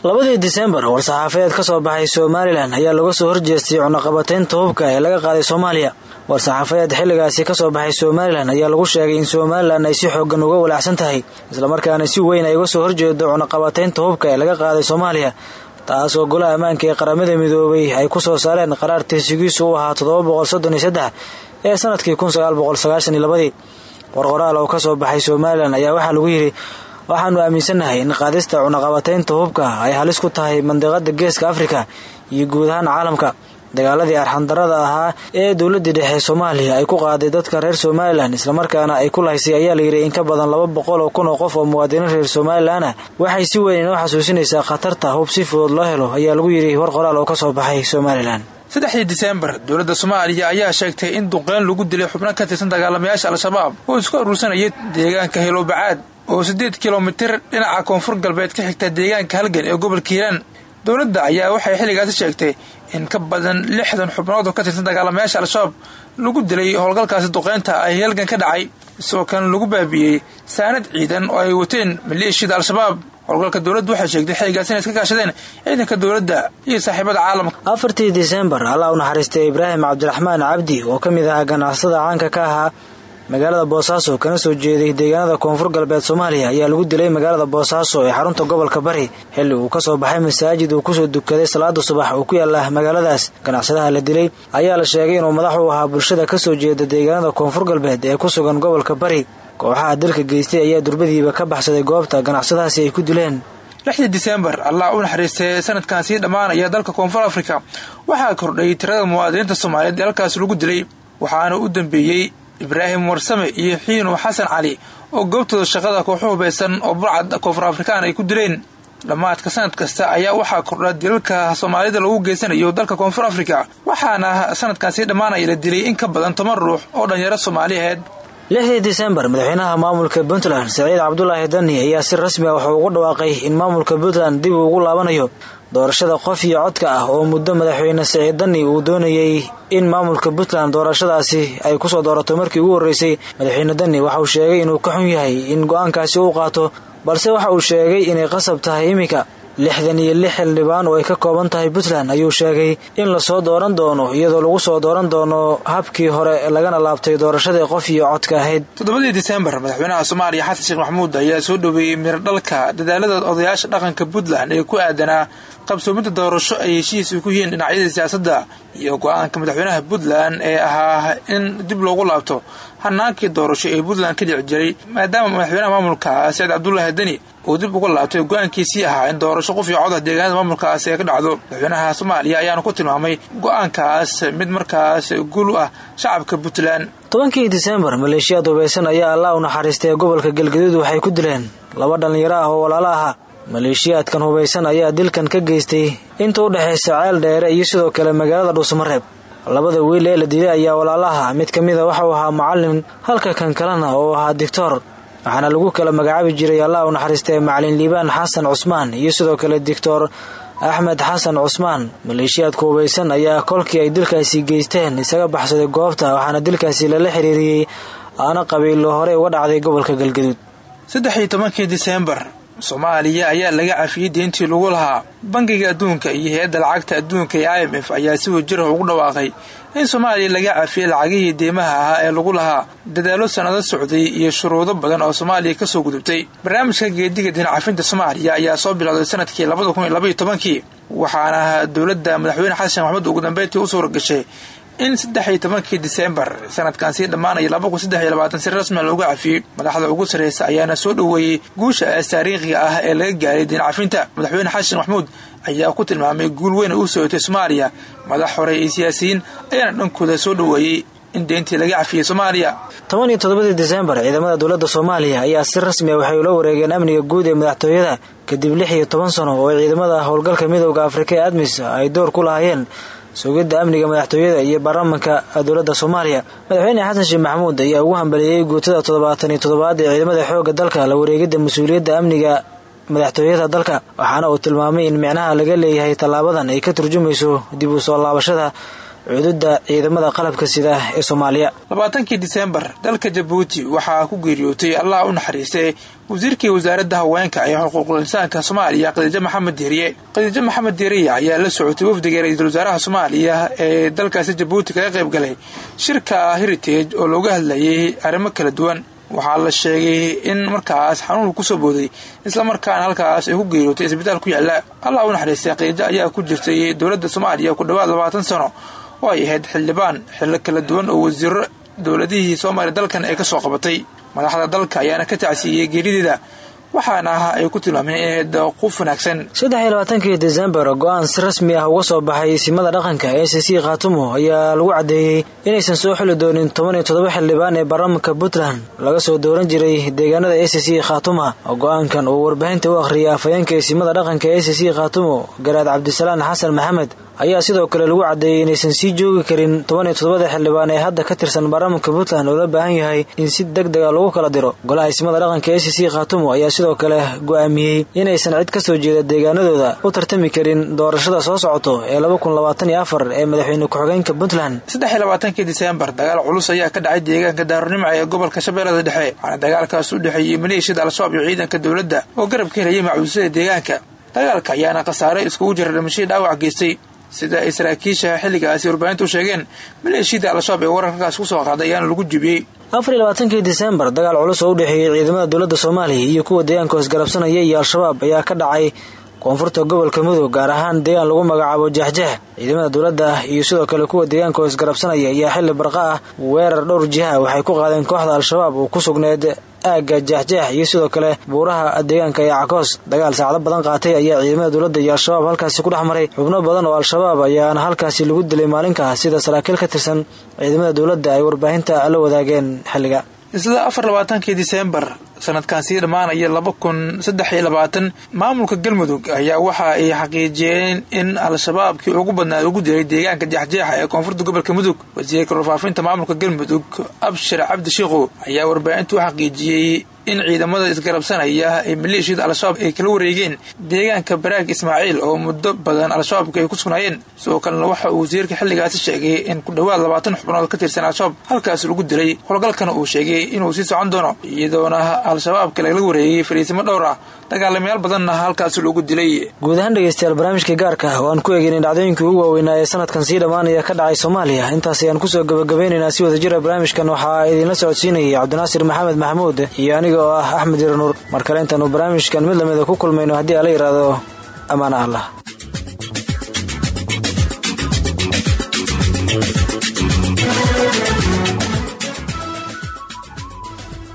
Labadii disembar war-saxaafadeed ka soo baxay somalilan ayaa laga soo horjeestay cunaqabateynta hubka ee laga qaaday soomaaliya war-saxaafadeed xilligaasi ka soo baxay somalilan ayaa lagu sheegay in somalilan ay si xoogan uga walaacsan tahay islamarkaana si weyn ay uga soo horjeedo cunaqabateynta hubka ee laga qaaday soomaaliya taasoo golaha ammaanka ee qaramada midoobay ay ku soo saareen qaraar tirsigiisu u ahaa ee sannadkii warqoraal oo ka soo baxay somalilan ayaa waxaa lagu yidhi waxaanu aaminsannahay in qaadista cunaqabateynta hubka ay halis ku tahay mandiqada geeska afrika iyo guud ahaan caalamka dagaaladii arxandarada ahaa ee dowladii dhexe soomaaliya ay ku qaaday dadka reer somalilan islamarkaana ay ku lahaysay ayaa layidhi in ka badan laba boqol oo kun oo qof oo muwaadiniin reer somalilan ah waxay si weyn inoo xasuusinaysaa khatarta hub si fudud loo helo ayaa lagu yidhi war qoraal oo ka soo baxay somalilan saddexdii diseembar dowladda soomaaliya ayaa sheegtay in duqeyn lagu dilay xubno ka tirsan dagaalamayaasha al-shabaab oo isku aruursanayay deegaanka helowbacaad oo siddeed kilomitir dhinaca koonfur galbeed ka xigta deegaanka halgan ee gobolka hiiraan dowladda ayaa waxay xilligaasi sheegtay in ka badan lixdan xubnood oo ka tirsan dagaalamayaasha al-shabaab lagu dilay howlgalkaasi duqeynta ay halgan ka dhacay isagoo kan lagu baabi'iyey saanad ciidan oo ay wateen maleeshiyada al-shabaab. Howlgalka dowladdu waxay sheegtay xilligaas inay iska kaashadeen ciidanka dowladda iyo saaxiibada caalamka. Afartii disembar allah u naxariistay ibraahim cabdiraxmaan cabdi oo ka mid ahaa ganacsada caanka ka ahaa magaalada boosaaso kana soo jeeday deegaanada koonfur galbeed soomaaliya ayaa lagu dilay magaalada boosaaso ee xarunta gobolka bari. Xilli uu ka soo baxay masaajid uu ku soo dukaday salaada subax oo ku yaalla magaaladaas. Ganacsadaha la dilay ayaa la sheegay inuu madax u ahaa bulshada ka soo jeeda deegaanada koonfur galbeed ee ku sugan gobolka bari. Kooxaha dalka geystay ayaa durbadiiba ka baxsaday goobta ganacsadahaasi ay ku dileen. Lixdii disembar allah u naxariistay sanadkan sii dhammaanaya dalka koonfur afrika. Waxaa kordhay tirada muwaadiniinta soomaaliyeed ee halkaas lagu dilay waxaana u dambeeyey ibraahim warsame iyo xiino xasan cali oo goobtooda shaqada kooxu hubaysan oo burcad koonfur afrikaan ay ku dileen dhammaadka sanad kasta ayaa waxaa kordha dilalka soomaalida lagu geysanayo dalka koonfur afrika waxaana sanadkan sii dhammaanaya la dilay in ka badan toban ruux oo dhalinyaro soomaaliyeed lixdii disembar madaxweynaha maamulka puntland saciid cabdulaahi dani ayaa si rasmi ah wuxuu ugu dhawaaqay in maamulka puntland dib uu ugu laabanayo doorashada qof iyo codka ah oo muddo madaxweyne saciid dani uu doonayey in maamulka puntland doorashadaasi ay ku soo doorato markii ugu horreysay madaxweyne dani waxa uu sheegay inuu ka xun yahay in go'aankaasi uu qaato balse waxa uu sheegay inay qasab tahay iminka lixdan iyo lix xildhibaan oo ay ka kooban tahay puntland ayuu sheegay in la soo dooran doono iyadoo lagu soo dooran doono habkii hore lagana laabtay doorashadii qof iyo codka ahayd. Toddobadii disembar madaxweynaha soomaaliya xasan sheekh maxamuud ayaa soo dhoweeyey miradhalka dadaalada odayaasha dhaqanka puntland ee ku aadanaa qabsoomidda doorasho ay heshiis ku yihiin dhinacyada siyaasadda iyo go'aanka madaxweynaha puntland ee ahaa in dib loogu laabto. Hanaankii doorasho ee puntland ka dhici jiray maadaama madaxweynaha maamulka saciid cabdulaahi deni uu dib uga laabtay go'aankiisii ahaa in doorasho qof iyo coda deegaanada maamulkaas ee ka dhacdo madaxweynaha soomaaliya ayaana ku tilmaamay go'aankaas mid markaas guul u ah shacabka puntland. Tobankii disembar maleeshiyaad hubaysan ayaa allah u naxariistay gobolka galgaduud waxay ku dileen laba dhallinyaro ah oo walaalo ahaa maleeshiyaadkan hubaysan ayaa dilkan ka geystay inta u dhexaysa ceel dheere iyo sidoo kale magaalada dhuusamareeb labada wiil ee la dilay ayaa walaalaha mid ka mida waxauu ahaa macalin halka kan kalena oo ahaa dictor waxaana lagu kala magacaabi jiray allah u naxariistay macalin liibaan xasan cusmaan iyo sidoo kale dictor axmed xasan cusmaan. Maleeshiyaadka hubaysan ayaa kolkii ay dilkaasi geysteen isaga baxsaday goobta waxaana dilkaasi lala xiriiriyey aana qabiilo horey uga dhacday gobolka galgaduud soomaaliya ayaa laga cafiyey deentii lagu lahaa. Bangiga adduunka iyo hay'adda lacagta adduunka ee i m f ayaa si wajirah ugu dhawaaqay in soomaaliya laga cafiyey lacagihii deymaha ahaa ee lagu lahaa. Dadaallo sannado socday iyo shuruudo badan oo soomaaliya ka soo gudubtay. Barnaamijka geediga diin cafinta soomaaliya ayaa soo bilowday sannadkii labada kun iyo tobankii waxaana dowladda madaxweyne xasan maxamed ugu dambeyntii u suura gashay in saddex iyo tobankii diseembar sanadkan sii dhammaanaya laba kun saddex iyo labaatan si rasmiya loogu cafiyey madaxda ugu sarreysa ayaana soo dhoweeyey guusha aas taariikhiga ah ee laga gaaray diin cafinta madaxweyne xasan maxamuud ayaa ku tilmaamay guul weyn u socotay soomaaliya. Madax hore iyo siyaasiyiin ayaana dhankooda soo dhoweeyey in deyntii laga cafiyey soomaaliya. Toban iyo toddobadii diseembar ciidamada dowladda soomaaliya ayaa si rasmi ah waxay ula wareegeen amniga guud ee madaxtooyada. Kadib lix iyo toban sano oo ciidamada howlgalka midooda afrika ee admis ay door ku lahaayeen sugidda amniga madaxtooyada iyo baarlamanka dowladda soomaaliya. Madaxweyne xasan sheekh maxamuud ayaa ugu hambalieyey guutada toddobaatan iyo toddobaad ee ciidamada xoogga dalka la wareegidda mas'uuliyadda amniga madaxtooyada dalka waxaana uu tilmaamay in micnaha laga leeyahay tallaabadan ay ka turjumayso dib u soo laabashada cududa ciidamada qalabka sida ee soomaaliya. Labaatankii diseembar dalka jabuuti waxaa ku geeriyootay allah u naxariistay wasiirkii wasaaradda haweenka ee xuquuqul insaanka soomaaliya khadiijo maxamed deeriye khadiijo maxamed deeriye ayaa la socotay wafdiga ra'iisul wasaaraha soomaaliya ee dalkaasi jabuuti kaga qayb galay shirka heritage oo looga hadlayay arrimo kala duwan. Waxaa la sheegay in markaas xanuun ku soo booday islamarkaana halkaas ay ku geeriyootay isbitaal ku yaalla allah u naxariistay khadiijo ayaa ku jirtay dowladda soomaaliya ku dhowaad labaatan sano oo ay ahayd xildhibaan xillo kala duwan oo wasiiro dowladihii soomaaliya dalkan ay ka soo qabatay. Madaxda dalka ayaana ka tacsiiyey geerideeda waxaana ah ay ku tilmaameen qof wanaagsan. Saddex iyo labaatankii desembar go'aan si rasmi ah uga soo baxay simada dhaqanka ee c c khaatumo ayaa lagu caddeeyey inaysan soo xuli doonin toban iyo toddoba xildhibaan ee baarlamanka puntland. Laga soo dooran jiray deegaanada e c c khaatuma go'aankan uu warbaahinta u akhriyay afhayeenka ee simada dhaqanka ee c c khaatumo garaad cabdisalaan xasan maxamed ayaa sidoo kale lagu caddeeyey inaysan sii joogi karin toban iyo toddobada xildhibaan ee hadda ka tirsan baarlamanka puntland oo la baahan yahay in si deg dega lagu kala diro. Golaha ismada dhaqanka e c c khaatumo ayaa sidoo kale go'aamiyey inaysan cid ka soo jeeda deegaanadooda u tartami karin doorashada soo socoto ee ee madaxweyne ku-xigeenka puntland. Saddex iyo labaatankii diseembar dagaal culus ayaa ka dhacay deegaanka daarunimca ee gobolka shabeellada dhexe waxaana dagaalkaas u dhexeeyey maleeshiyada al-shabaab iyo ciidanka dowladda oo garab ka helayay macbuusada deegaanka. Dagaalka ayaana khasaare iskugu jira dhimashadii dhaawac geystay sida ay saraakiisha xilligaasi warbaahintu sheegeen maleeshiyada al-shabaab ee wararkaas ku soo qaaday ayaana lagu jibiyey afar iyo labaatankii diseembar dagaal culus oo u dhexeeyey ciidamada dowladda soomaaliya iyo kuwa deegaanka isgarabsanaya iyo al-shabaab ayaa ka dhacay koonfurta gobolka mudug gaar ahaan deegaan lagu magacaabo jeexjeex ciidamada dowladda iyo sidoo kale kuwa deegaanka oo isgarabsanaya ayaa xilli barqa ah weerar dhowr jiha waxay ku qaadeen kooxda al-shabaab oo ku sugneed aagga jeexjeex iyo sidoo kale buuraha deegaanka ee cakoos dagaal saacdo badan qaatay ayaa ciidamada dowladda iyo al-shabaab halkaasi ku dhex maray. Xubno badan oo al-shabaab ayaana halkaasi lagu dilay maalinkaa sida saraakiil ka tirsan ciidamada dowladda ay warbaahinta la wadaageen xilliga isla afar labaatankii diseembar sanadkan sii dhammaanaya laba kun saddex iyo labaatan maamulka galmudug ayaa waxa ay xaqiijiyeen in al-shabaabkii ugu badnaa ugu dilay deegaanka jeexjeexa ee koonfurta gobolka mudug. Wasiirka warfaafinta maamulka galmudug abshir cabdi shiikhu ayaa warbaahintu u xaqiijiyey in ciidamada isgarabsanaya ee maleeshiyada al-shabaab ay kala wareegeen deegaanka baraag ismaaciil oo muddo badan al-shabaabka ay ku sugnaayeen sidoo kalena waxa uu wasiirka xilligaasi sheegay in ku dhowaad labaatan xubnood ka tirsan al-shabaab halkaas lagu dilay howlgalkana uu sheegay inuu sii socon doono iyadoona al-shabaabka lagala wareegay fariisimo dhowr ah dagaalamayaal badanna halkaas loogu dilay. Guud ahaan dhegeystayaal barnaamijka gaarka ah oo aan ku eegeynay dhacdooyinkii ugu waaweynaa ee sanadkan sii dhammaanaya ka dhacay soomaaliya intaas ayaan ku soo gabagabeynaynaa si wadajira barnaamijkan waxaa idinla socodsiinayay cabdinaasir maxamed maxamuud iyo aniga oo ah axmed iranuur mar kale intaanu barnaamijkan mid lamida ku kulmayno haddii ala yidhaahdo ammaana allah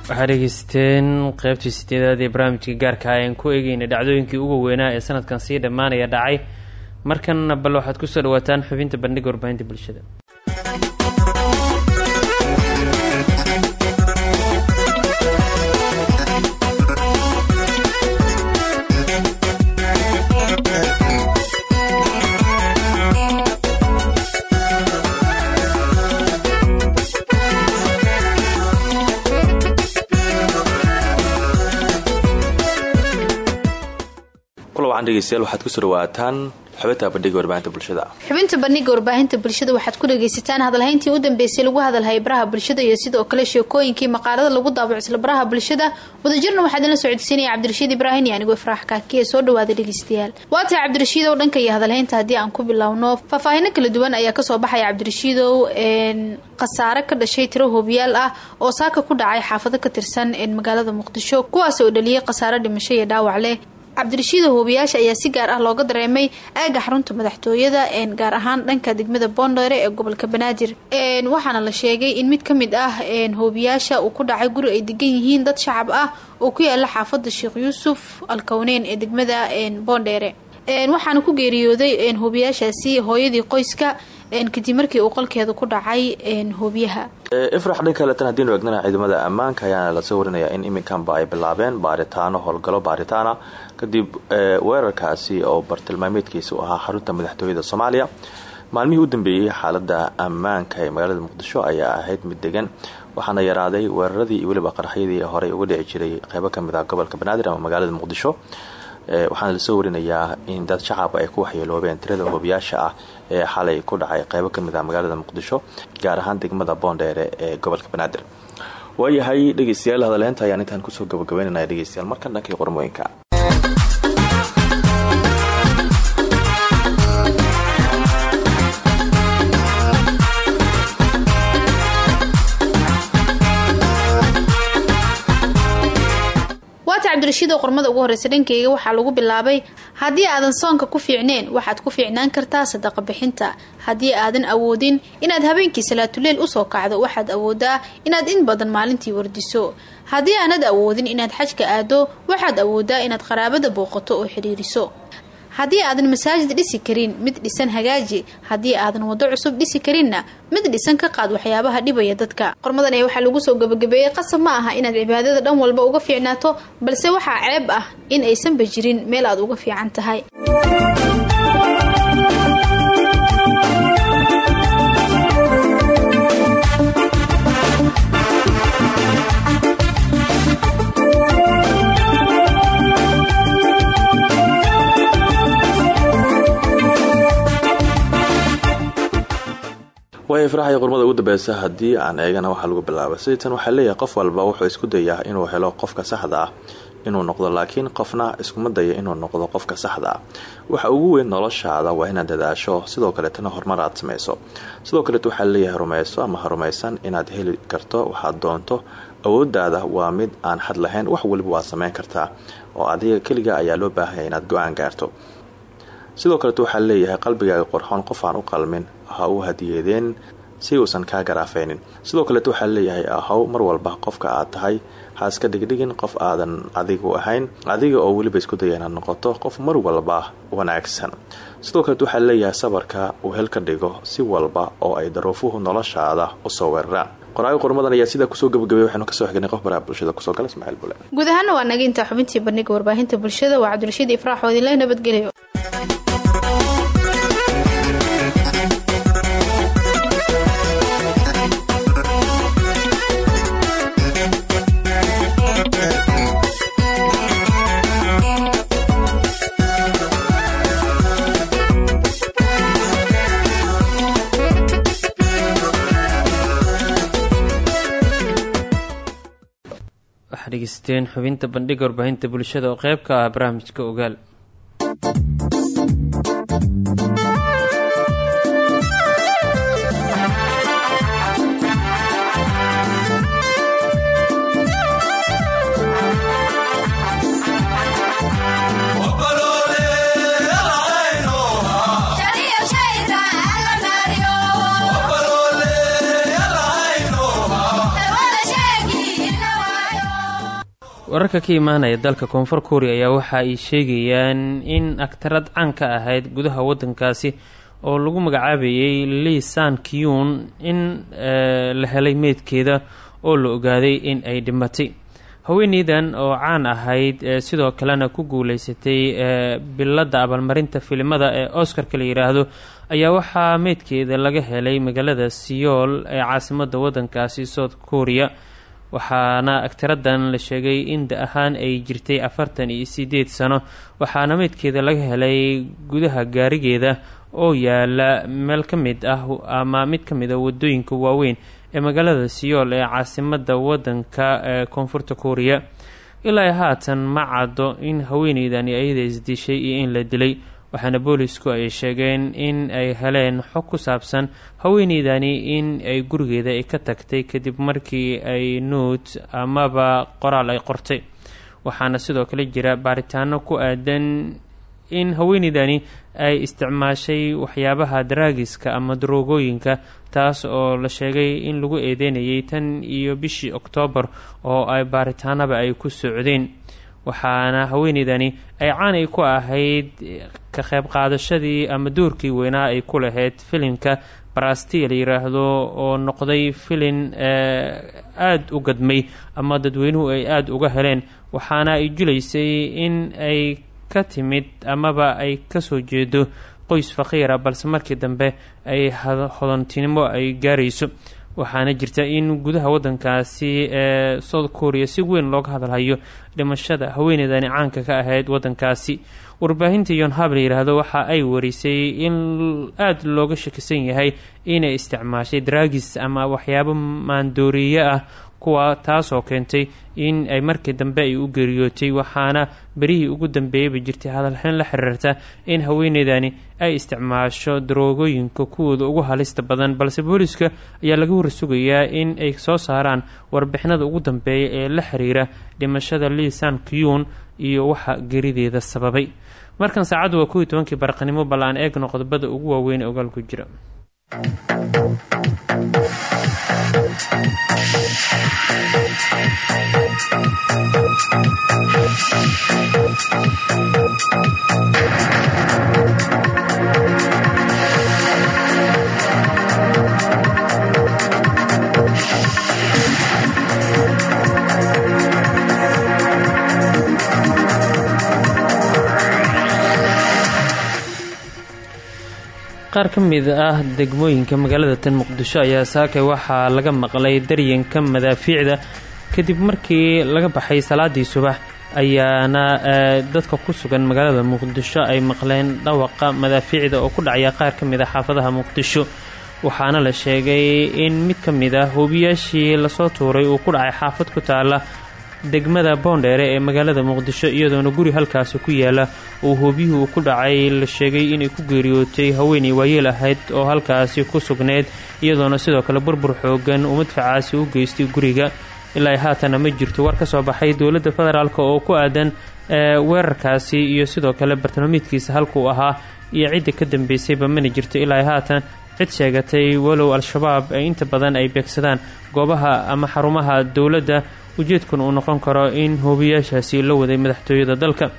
waxaad dhegeysteen qaybtii sideedaad ee barnaamijka gaarka ah aan ku eegeynay dhacdooyinkii ugu weynaa ee sanadkan sii dhammaanaya dhacay. Markanna bal waxaad ku soo dhawaataan xubinta bandhiga warbaahinta bulshada dhegeystayaal waxaad ku soo dhawaataan xubinta bandhiga warbaahinta bulshada. Xubinta bandhiga warbaahinta bulshada waxaad ku dhagaysataan hadalhayntii u dambeysay lagu hadalhayay baraha bulshada iyo sidoo kale sheekooyinkii maqaalada lagu daabaco isla baraha bulshada. Wadajirna waxaa idinla socodsiinaya cabdirashiid ibraahim iyo anigoo ifraax kaakiye soo dhawaada dhegeystayaal waa tahay cabdirashiidow dhanka iyo hadalhaynta haddii aan ku bilowno faahfaahino kala duwan ayaa ka soo baxaya cabdirashiidow khasaare ka dhashay tiro hoobiyaal ah oo saaka ku dhacay xaafado ka tirsan magaalada muqdisho kuwaas oo dhaliyay khasaare dhimasho iyo dhaawac leh cabdirashiida hoobiyaasha ayaa si gaar ah looga dareemay aaga xarunta madaxtooyada gaar ahaan dhanka degmada boondheere ee gobolka banaadir. Waxaana la sheegay in mid ka mid ah hoobiyaasha uu ku dhacay guri ay degan yihiin dad shacab ah oo ku yaalla xaafada sheekh yuusuf alkowneyn ee degmada boondheere waxaana ku geeriyooday hoobiyaashaasi hooyadii qoyska kadib markii uu qolkeeda ku dhacay hoobiyaha ifrax dhan kaletan haddiinu egnana ciidamada ammaanka ayaana la soo warinayaa in iminkanba ay bilaabeen baaritaano howlgalo baaritaana kadib weerarkaasi oo bartilmaameedkiisa u ahaa xarunta madaxtooyada soomaaliya maalmihii u dambeeyey xaalada ammaanka ee magaalada muqdisho ayaa ahayd mid degan waxaana yaraaday weeraradii iyo weliba qaraxyadii horey uga dhici jiray qeybo ka mid ah gobolka banaadir ama magaalada muqdisho. Waxaana la soo warinayaa in dad shacab ay ku waxyeeloobeen tirada hoobiyaasha ah ee xalay ku dhacay qeybo ka mid ah magaalada muqdisho gaar ahaan degmada boondheere ee gobolka banaadir. Waayahay dhegeystayaal hadaleynta ayaan intaan ku soo gabagabeynanaya dhegeystayaal. Markan dhankii qormooyinka cabdirashiidoo qormada ugu horeysa dhankeyga waxaa lagu bilaabay haddii aadan soonka ku fiicneen waxaad ku fiicnaan kartaa sadaqa bixinta. Haddii aadan awoodin inaad habeenkii salaatuleel u soo kacdo waxaad awoodaa inaad in badan maalintii wardiso. Haddii aanad awoodin inaad xajka aado waxaad awoodaa inaad qaraabada booqato oo xidhiiriso haddii aadan masaajid dhisi karin mid dhisan hagaaji. Haddii aadan wado cusub dhisi karinna mid dhisan ka qaad waxyaabaha dhibaya dadka. Qormadan ee waxaa lagu soo gabagabeeyey qasab ma aha inaad cibaadada dhan walba uga fiicnaato balse waxaa ceeb ah in aysanba jirin meel aad uga fiican tahay waaya faraxaya qormada ugu dambeysa haddii aan eegana waxaa lagu bilaabay sidiitan waxaa leeyahay qof walba wuxuu isku dayaa inuu helo qofka saxda ah inuu noqdo laakiin qofna iskuma daya inuu noqdo qofka saxda ah. Waxa ugu weyn noloshaada waa inaad dadaasho sidoo kaleetana horumar aad samayso sidoo kaleet waxaa leeyahay rumayso ama ha rumaysan inaad heli karto waxaad doonto. Awoodaada waa mid aan xad lahayn wax waliba waad samayn kartaa oo adiga keliga ayaa loo baahanya inaad go'aan gaarto. Sidoo kaleet waxaa leeyahay qalbigaaga qorxoon qof aan u qalmin ha u hadiyeedeen si uusan kaa garaafaynin. Sidoo kaleet waxaa leeyahay ahow mar walba qofka aad tahay ha iska dhigdhigin qof aadan adigu ahayn adiga oo weliba isku daya inaad noqoto qof mar walba wanaagsan. Sidoo kaleet waxaa leeyahay sabarka uu hel ka dhigo si walba oo ay daruufuhu noloshaada u soo weeraraan. Qoraayo qormadan ayaa sidaa ku soo gabagabay waxaynu ka soo xignay qof baraha bulshada ku soo gala ismaaciil bule. Guud waa naga intaa xubintii warbaahinta bulshada. Waa cabdirashiid ifraax oo idinle nabadgelyo waxaa dhegeysteen xubinta bandhiga warbaahinta bulshada oo qeyb ka ah barnaamijka ogaal wararka ka imaanaya dalka koonfur kuuriya ayaa waxa ay sheegayaan in agtarad caan ka ahayd gudaha wadankaasi oo lagu magacaabayay li san kyun in la helay meydkeeda oo la ogaaday in ay dhimatay. Haweeneydan oo caan ahayd sidoo kalena ku guuleysatay biladda abaalmarinta filimada ee oscarka la yidhaahdo ayaa waxaa meydkeeda laga helay magaalada siyool ee caasimada wadankaasi south korea waxaana agtiradan la sheegay in da ahaan ay jirtay afartan iyo sideed sano waxaana meydkeeda laga helay gudaha gaarigeeda oo yaalla meel ka mid ah ama mid ka mid a waddooyinka waaweyn ee magaalada siyool ee caasimada wadanka ee koonfurta kooriya. Ilaa haatan ma caddo in haweeneydani ayada isdishay iyo in la dilay waxaana boolisku ay sheegeen in ay heleen xog ku saabsan haweeneydani in ay gurigeeda ay ka tagtay kadib markii ay nuut amaba qoraal ay qortay. Waxaana sidoo kale jira baaritaano ku aadan in haweeneydani ay isticmaashay waxyaabaha daraagiska ama daroogooyinka taas oo la sheegay in lagu eedeynayay tan iyo bishii oktoobar oo ay baaritaanaba ay ku socdeen. Waxaana haweeneydani ay caanay ku ahayd ka qayb qaadashadii ama doorkii weynaa ay ku lahayd filimka barasti la yiraahdo oo noqday filin aada u gadmay ama dadweynuhu ay aada uga heleen. Waxaana ay julaysay in ay ka timid amaba ay ka soo jeedo qoys faqiira balse markii dambe ay hodantinimo ay gaarayso. Waxaana jirta in gudaha wadankaasi ee south korea si weyn looga hadalhayo dhimashada haweeneydani caanka ka ahayd wadankaasi warbaahinta yonhab la yidhaahdo waxa ay warisay in aada looga shakisan yahay inay isticmaashay draagis ama waxyaabo maandooriye ah kuwa taasoo keentay in ay markii dambe ay u geeriyootay waxaana berihii ugu dambeeyayba jirtay hadalhayn la xiriirta in haweeneydani ay isticmaasho daroogooyinka kuwooda ugu halista badan balse booliska ayaa laga warsugayaa in ay soo saaraan warbixinada ugu dambeeya ee la xiriira dhimashada liisan kyun iyo waxa gerideeda sababay markan saacaddu waa kuwii tobankii baraqanimo bal aan eegno qodobada ugu waaweyn ee ogaalku jira qaar ka mid ah degmooyinka magaalada tan muqdisho ayaa saakay waxaa laga maqlay daryanka madaafiicda. Kadib markii laga baxay salaadii subax ayaana dadka ku sugan magaalada muqdisho ay maqleen dhawaqa madaafiicda oo ku dhacaya qaar ka mid ah xaafadaha muqdisho. Waxaana la sheegay in mid ka mid ah hoobiyaashii la soo tuuray uu ku dhacay xaafad ku taala degmada boondheere ee magaalada muqdisho iyadoona guri halkaasi ku yaalla. Uu hoobiyuhu ku dhacay la sheegay inay ku geeriyootay haweenay waayeel ahayd oo halkaasi ku sugneyd iyadoona sidoo kale burbur xoogan uu madfacaasi u geystay guriga. Ilaa haatana ma jirto war ka soo baxay dowladda federaalk oo ku aadan weerarkaasi iyo sidoo kale bartilmaameedkiisa halkuu ahaa. Iyo cidda ka dambeysayba mana jirto ilaa haatan cid sheegatay walow al-shabaab ay inta badan ay beegsadaan goobaha ama xarumaha dowladda ujeedkuna uu noqon karo in hoobiyaashaasi la waday madaxtooyada dalka.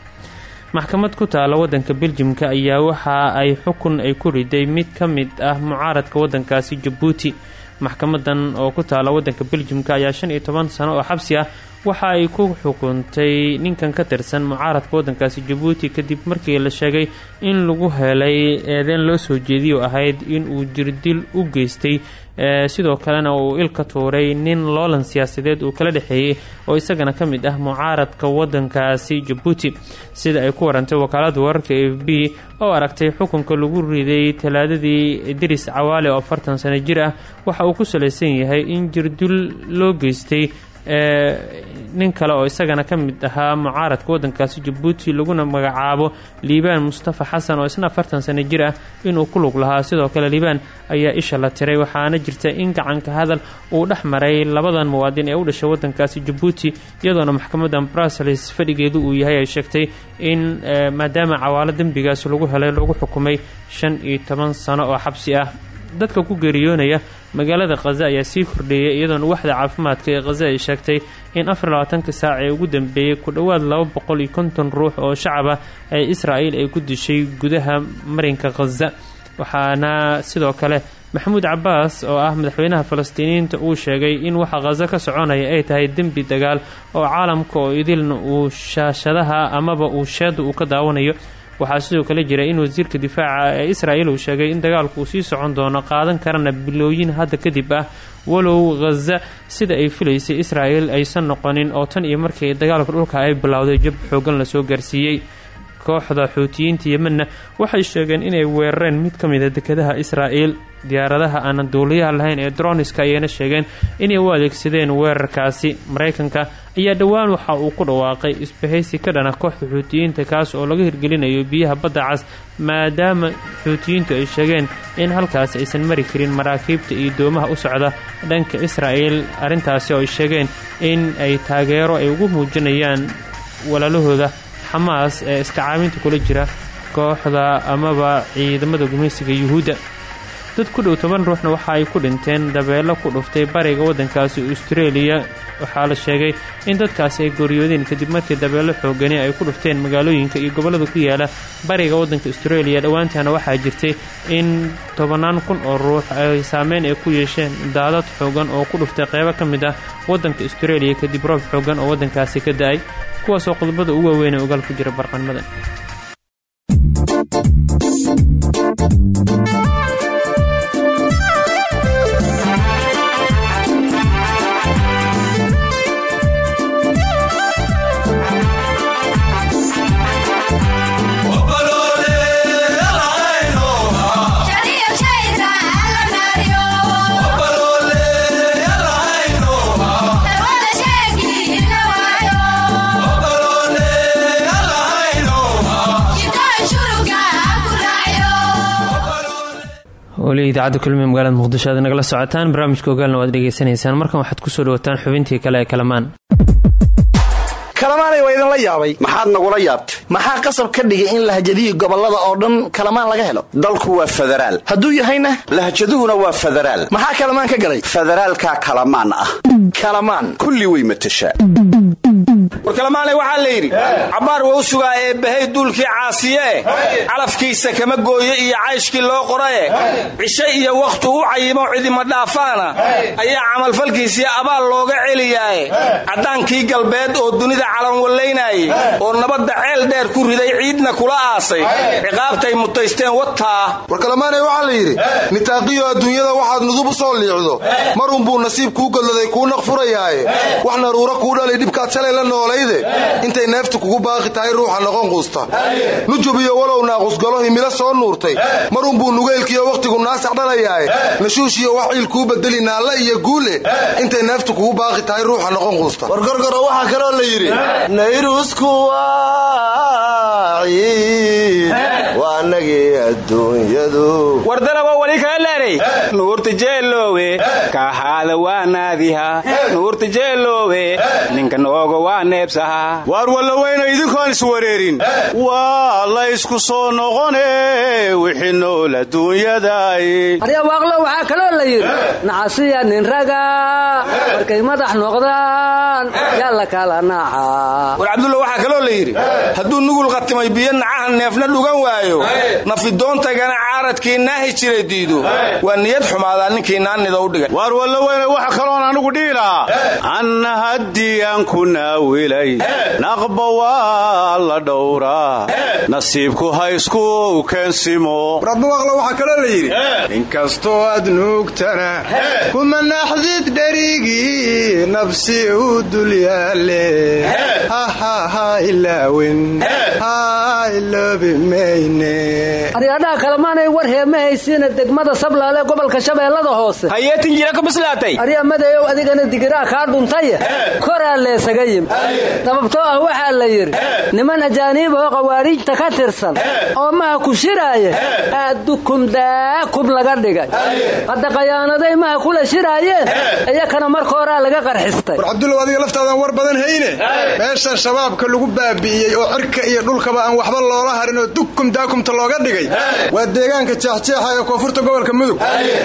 Maxkamad ku taala wadanka beljimka ayaa waxa ay xukun ay ku riday mid ka mid ah mucaaradka wadankaasi jabuuti maxkamadan oo ku taala wadanka beljimka ayaa shan iyo toban sano oo xabsi ah waxa ay ku xukuntay ninkan ka tirsan mucaaradka wadankaasi jabuuti kadib markii la sheegay in lagu helay eedeen loo soo jeediyo ahayd in uu jirdil u geystay sidoo kalena uu ilka tuuray nin loolan siyaasadeed uu kala dhexeeyey oo isagana ka mid ah mucaaradka wadankaasi jabuuti sida ay ku warantay wakaalada wararka f b oo aragtay xukunka lagu riday talaadadii diris cawaale oo afartan sano jir ah waxa uu ku salaysan yahay in jirdil loo geystay nin kale oo isagana ka mid ahaa mucaaradka wadankaasi jabuuti laguna magacaabo liibaan mustafa xasan oo isna afartan sano jir ah inuu ku lug lahaa. Sidoo kale liibaan ayaa isha la tiray waxaana jirta in gacanka hadal uu dhex maray labadan muwaadin ee u dhashay wadankaasi jabuuti iyadoona maxkamadan brussels fadhigeedu uu yahay ay sheegtay in maadaama cawaalo dembigaas lagu helay lagu xukumay shan iyo toban sano oo xabsi ah dadka ku geeriyoonaya magaalada khaza ayaa sii kordheeyay iyadoona waxda caafimaadka ee khaza ay sheegtay in afar labaatanka saac ee ugu dambeeyey ku dhowaad laba ruux oo shacab ah ee israa'iil ay ku dishay gudaha marinka khaza. Waxaana sidoo kale maxamuud cabaas oo ah madaxweynaha falastiiniyiinta uu sheegay in waxa khaza ka soconaya ay tahay dembi dagaal oo caalamka oo idilna uu shaashadaha amaba uu sheeda uu ka daawanayo waxaa sidoo kale jira in wasiirka difaaca ee israa'iil uu sheegay in dagaalku uu sii socon doono qaadan karana bilooyin hadda kadib ah walow khaza sida ay filaysay israa'iil aysan noqonin oo tan iyo markii dagaalka dhulka ay bilowday jab xoogan la soo gaarsiiyey kooxda xuutiyiinta yemenna waxay sheegeen inay weerareen mid ka mida dekedaha israa'iil. Diyaaradaha aanan duuliyaha lahayn ee droniska ayayna sheegeen inay u adeegsadeen weerarkaasi. Maraykanka ayaa dhowaan waxa uu ku dhawaaqay isbahaysi ka dhana kooxda xuutiyiinta kaas oo laga hirgelinayo biyaha badda cas maadaama xuutiyiintu ay sheegeen in halkaasi aysan mari karin maraakiibta iyo doomaha u socda dhanka israa'iil. Arrintaasi oo ay sheegeen in ay taageero ay ugu muujinayaan walaalahooda xamaas ee iska caabinta kula jira kooxda amaba ciidamada gumaysiga yuhuudda dad ku dhow toban ruuxna waxa ay ku dhinteen dabeelo ku dhuftay bariga waddankaasi austareeliya waxaa la sheegay in dadkaasi ay gooriyoodeen kadib markii dabeelo xoogani ay ku dhufteen magaalooyinka iyo gobollada ku yaalla bariga waddanka austareeliya dhowaantana waxaa jirtay in tobannaan kun oo ruux ay saameyn ay ku yeesheen daadad xoogan oo ku dhuftay qeybo ka mid ah waddanka austareeliya kadib roob xoogan oo waddankaasi ka da'ay kuwaasoo qodobada ugu waaweyn ee ogaal ku jira barqanimada weli idaacadda kulmiye magaalada muqdisho aad nagala socotaan barnaamijka ogaalna waad dhegaysanaysaan markan waxaad ku soo dhawataan xubintii kale ee kalamaan kalamaanay waa idinla yaabay. Maxaad nagula yaabtay? Maxaa qasab ka dhigay in lahjadihii gobollada oo dhan kalamaan laga helo? Dalku waa federaal hadduu yahayna? Lahjaduhuna waa federaal maxaa kalamaan ka galay? Federaalkaa kalamaan ah. Kalamaan. Kulli way matashaa. War kalamaanay waxaa la yidhi cabbaar waa u sugaa ee bahay duulkii caasiyeeh calafkiisa kama gooye iyo cayshkii loo qorae cishe iyo wakhtu u cayimo cidima dhaafaana. Ayaa camalfalkiisii abaal looga celiyaae caddaankii galbeed oo dunida calanwallaynayey oo nabadda ceel dheer ku riday ciidna kula aasay. Ciqaabtay mutaysteen wataa war kalamaanay waxaa la yidhi nitaaqiyo adduunyada waxaad nudub u soo liicdo marunbuu nasiib kuu godladay kuu naqfurayaaye wax naruuro kuu dhalay dhibkaad shalay la noolayde. Intay neeftu kugu baaqi tahay ruuxa noqon quusta. Nujub iyo walow naaqusgalo himilo soo nuurtay. Marunbuu nugeylkiiyo wakhtigu naasac dhalayaaye. Nashuushiyo wax ciil kuu bedeli naalle iyo guule. Intay neeftu kugu baaqi tahay ruuxa noqon quusta. War gorgoro waxaa kaloo la yidhi nayrusku waa ciid waa nagii adduunyadu. Wardaraba wali kaa leeray nuurta jeeloowe kaaxaada waa naadiha. Nuurta jeeloowe ninka nooga waa neebsaha. Waar wallaweyno idinkoon iswareerin waa la ysku soo noqone wixii nool adduunyaday aryawaaqlo waxaa kaloo la yidhi nacasiya nin raga markay madax noqdaan yaa la kala naca war cabdulla waxaa kaloo la yidhi hadduu nugul qatimay biyo nacaha neefna dhugan waayo. Nafidoontagana caaradkii naahi jiray diido waa niyad xumaadaa ninkii naannida u dhigay waar wallaweyne waxa kaloon anigu dhihi lahaa. Anna haddii aan ku naawilay naqba waa la dhowraa. Nasiibku ha isku keensimo. Rabbiwaaqlo waxaa kaloo la yidhi inkastoo aad nuugtana kuma naxdid dherigii nafsi u dul aryadhaha kalemaanay war heema haysiina degmada sablaale gobolka shabeellada hoose. Hayeetin jira ka bislaatay. Arya madayow adigana digiraa kaa dhuntaya koraa leesaga yimi sababtoo ah waxaa la yidhi niman ajaaniibahoo qawaariijta ka tirsan oo maha ku shiraaya aadukum daakum laga dhigay. Hadda qayaanaday maha kula shiraayeen iyakana marka horaa laga qarxistay. War cabdullaw adiga laftaadan war badan hayne meeshan shabaabka lagu baabi'iyey oo cirka iyo dhulkaba aan waxba loola harin oo dukum daakumta looga dhigay waa deegaanka jeexjeexa ee koonfurta gobolka mudug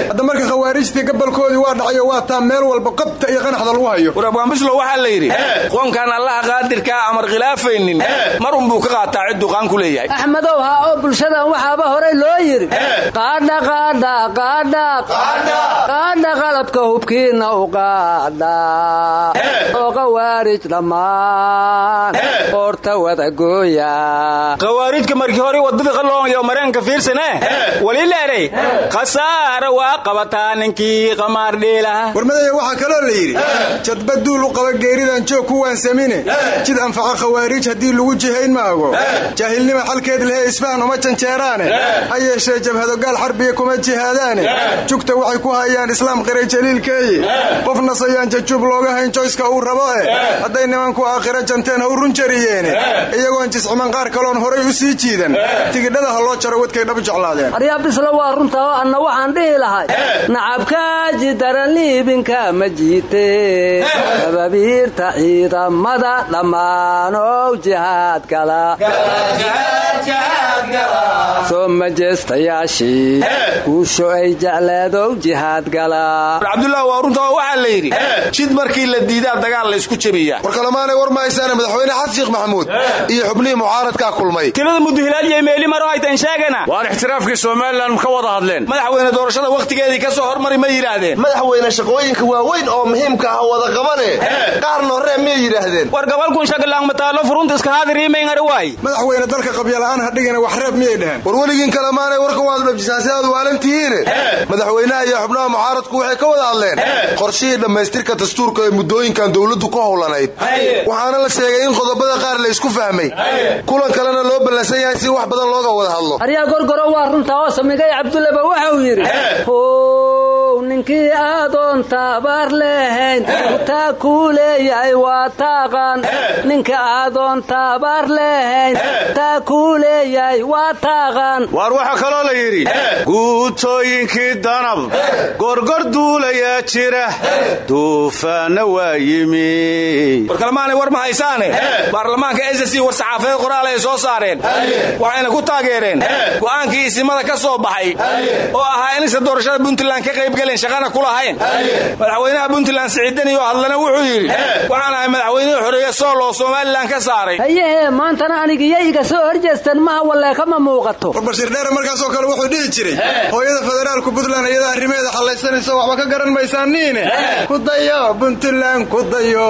hadda marka khawaarijtii gabalkoodii waa dhacayo waa taa meel walba qabta iyo qanaxda lagu hayo. War abwaanbislo waxaa la yidhi qoonkaan allaha qaadirkaa amar khilaafaynin mar unbuu ka qaataa cidduu qaan ku leeyahay. Axmedow haa oo bulshadan waxaaba horay loo yidhi qaadha qalabka hubkiinna u qaadha oo oorta wadagooya khawaarijka markii hore waddada qalooyo mareenka fiirsane wali leeray khasaara waa qabataa ninkii qamaar dhiilaha warmadaya waxaa kaloo la yidhi jadba duul u qaba geeridan joog ku waansamine. Jid anfaca khawaariij haddii lagu jihayn maago. Jaahilnima xalkeed lehe isfahan uma janjeeraane. Ha yeeshee jabhadogaal xarbiya kuma jihaadaane. Jugta waxay ku hayaan islaam qiray jaliilkeeye qof nasayaan jajuub looga hayn joyska uu rabo eh hadday nimanku aakhira janteen ha u run jariyeene. Iyagoon jisciman qaar kaloon horay u sii jiidan. Tigidha dhegada ha loo jaro wadkay dhab jeclaadeen. Aryaa bisla waa runta oo anna waxaan dhihi lahay. Nacabkaaji daran liibinka ma jiite. Sababiirta ciidamada dhammaanow jihaad gala. Soo majeestayaashii guusho ay jecleedow jihaad gala. Cabdullah waa runta oo waxaa la yidhi jid markii la diidaa dagaal la isku jebiyaa mahaysaane madaxweyne xasan sheekh maxamuud iyo xubnihii mucaaradkaa kulmay. Tilada muduhilaaliya meeli maro haytan sheegana. Waan ixtiraafkii somalilan ka wada hadleen. Madaxweyne doorashada wakhtigeedii ka soo hormari ma yidhaahdeen. Madaxweyne shaqooyinka waaweyn oo muhiimka ah wada qabane qaarna horee miyay yidhaahdeen? War gobolkun shagalaangmataalo furunta iska haadiriimaynari waay madaxweyne dalka qabyala'aan ha dhigana wax reeb miyay dhaheen. War weligiin kalemaanay warka waad dhabjisaan si aad waalantihiine madaxweynaha iyo xubnaha mucaaradku waxay ka wada hadleen. Qorshihii dhammaystirka dastuurka ee muddooyinkan dowladdu ka howlanayd waxaana la sheegay in qodobada qaar la isku fahmay. Kulan kalena loo ballansan yahay si wax badan looga wada hadlo. Aryaa gorgoro waa runta oo samigay cabdulleba waxau yidhi how ninkii aadoon taabaar lehayn kutaa kuu leeyahay waa taaqan ninka aadoon taabaar lehayn taa kuu leeyahay waa taaqan waar waxaa kaloo la yidhi guutooyinkii danab gorgor duulayaa jira duufaanna waa yimi. Warkalmaanay war ma haysaane baarlamaanka ss war saxaafadeed qoraal ay soo saareen. Waxayna ku taageereen. Go'aankii isimada ka soo baxay. Oo ahaa inaysa doorashada puntland ka qayb galeen shaqana ku lahayn. Madaxweynaha puntland siciidani oo hadlana wuxuu yidhi waxaan ahay madaxweynihii xoreeye sool oo somalilan ka saaray. Hayehee maantana anigiyo iga soo horjeesteen maha walleeka ma muuqato. War bashiir dheere markaasoo kale wuxuu dhihi jiray hooyada federaalku puntland iyada arrimeeda xallaysanayso waxba ka garan maysaaniine ku dayo puntland ku dayo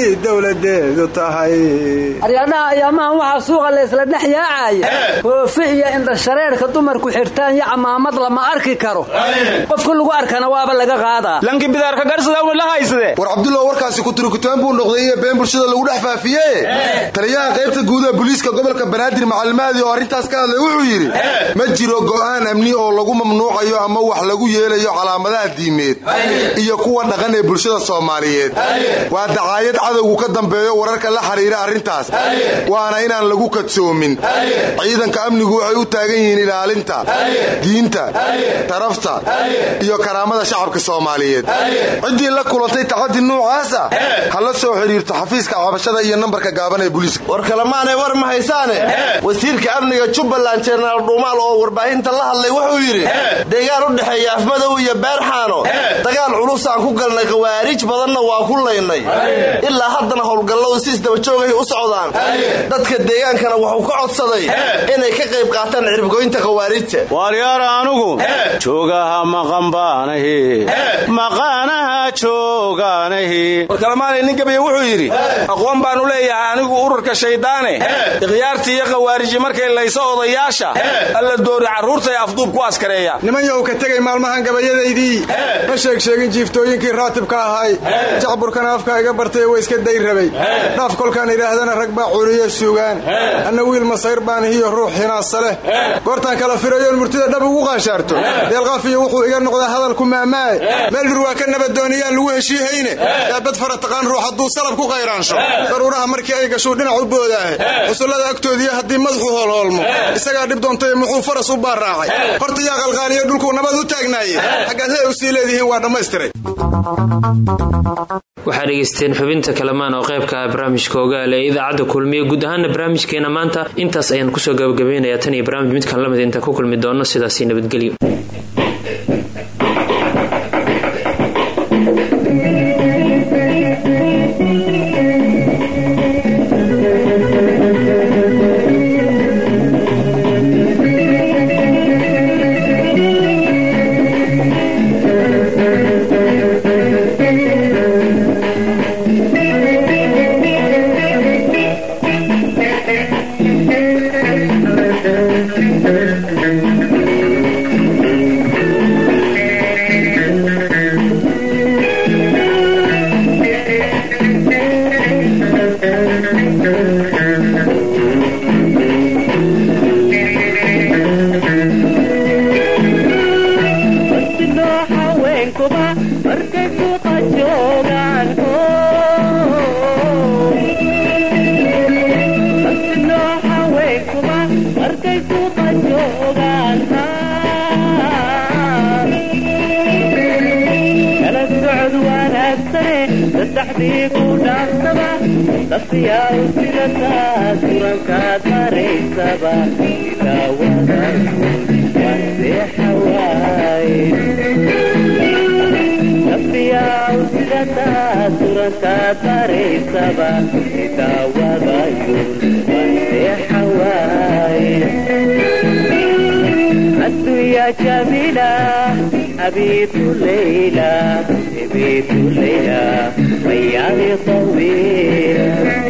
siday dowladeedu tahay. Aryadhaha ayaamahan waxaa suuqa laysla dhex yaacaya. Hoofi iyo indhashareerka dumarku xirtaan iyo camaamad lama arki karo. Qofka lagu arkana waaba laga qaadaa. Lanki bidaarka garsadawna la haysade war cabdullah warkaasi kuturikutaan buu noqday iyo been bulshada lagu dhex faafiye taliyaha qaybta guud ee booliiska gobolka banaadir macalmaadi oo arrintaas ka hadlay wuxuu yidhi ma jiro go'aan amni oo lagu mamnuucayo ama wax lagu yeelayo calaamadaha diimeed iyo kuwa dhaqan ee bulshada soomaaliyeed. Waa dacaayad cadowgu ka dambeeyo wararka la xiriira arrintaas. Waana inaan lagu kadsoomin. Ciidanka amnigu waxay u taagan yihiin ilaalinta diinta tarafta iyo karaamada shacabka soomaaliyeed. Ciddii la kulantay tacadi nuucaasa ha la soo xidhiirto xafiiska cabashada iyo nambarka gaaban ee booliiska war kalemaanay war ma haysaane wasiirka amniga jubbaland jenaraal dhuumaal oo warbaahinta la hadlay wuxuu yidhi deegaan u dhexeeya afmadow iyo beerxaano dagaal culusaan ku galnay khawaariij badanna waa ku laynay ilaa haddana howlgalladu si isdabajoogahay u socdaan. Dadka deegaankana wuxuu ka codsaday inay ka qayb qaataan ciribgoynta khawaarijta. Waaryaara anugu? Joogaha maqanbaanahi maqaanaha joogaanahi. Warkalamaanay nin gabiya wuxuu yidhi aqoon baanu leeyahay anigu ururka shayddaane ikhyaartii iyo khawaariji markay layso odayaasha alla doori carruurtay afduub ku askareeya niman yow ka tegay maalmahan gabayadaydii ma sheeg sheegin jiiftooyinkii raatibka ahay. Jacburkana afka iga bartay iska day rabay. Dhaaf kolkaan idhaahdana rag baa culiyo suugaan. Anna wiil masayr baan hiyo ruux hinaasa leh. Goortaan kala firayoon murtida dhab ugu qaashaarto. Deelqaafiyo wuxuu iga noqdaa hadalku maamaaye meel dhur waa ka nabadooniyaan lagu heshiihayne. Daabad fara taqaan ruux hadduu salab ku qayraansho. Daruuraha markii ay gashuu dhinac u boodaahe. Xusullada agtoodiiyo haddii madaxu hoolhoolmo isagaa dhib doontayo muxuu faras u baarraacay horta yaa qalqaaliyo dhulkuu nabad u taagnaaye xaggaad hey u sii leedihiin waa dhammaystiray xubinta kalamaan oo qaybka ah barnaamijka ogaal ee idaacadda kulmiye guud ahaana barnaamijkeena maanta. Intaas ayaan ku soo gabagabaynayaa tan iyo barnaamij midkan la mid intaan ku kulmi doono sidaasi nabadgelyo بيت ليلى بيت ليلى رياضي طويل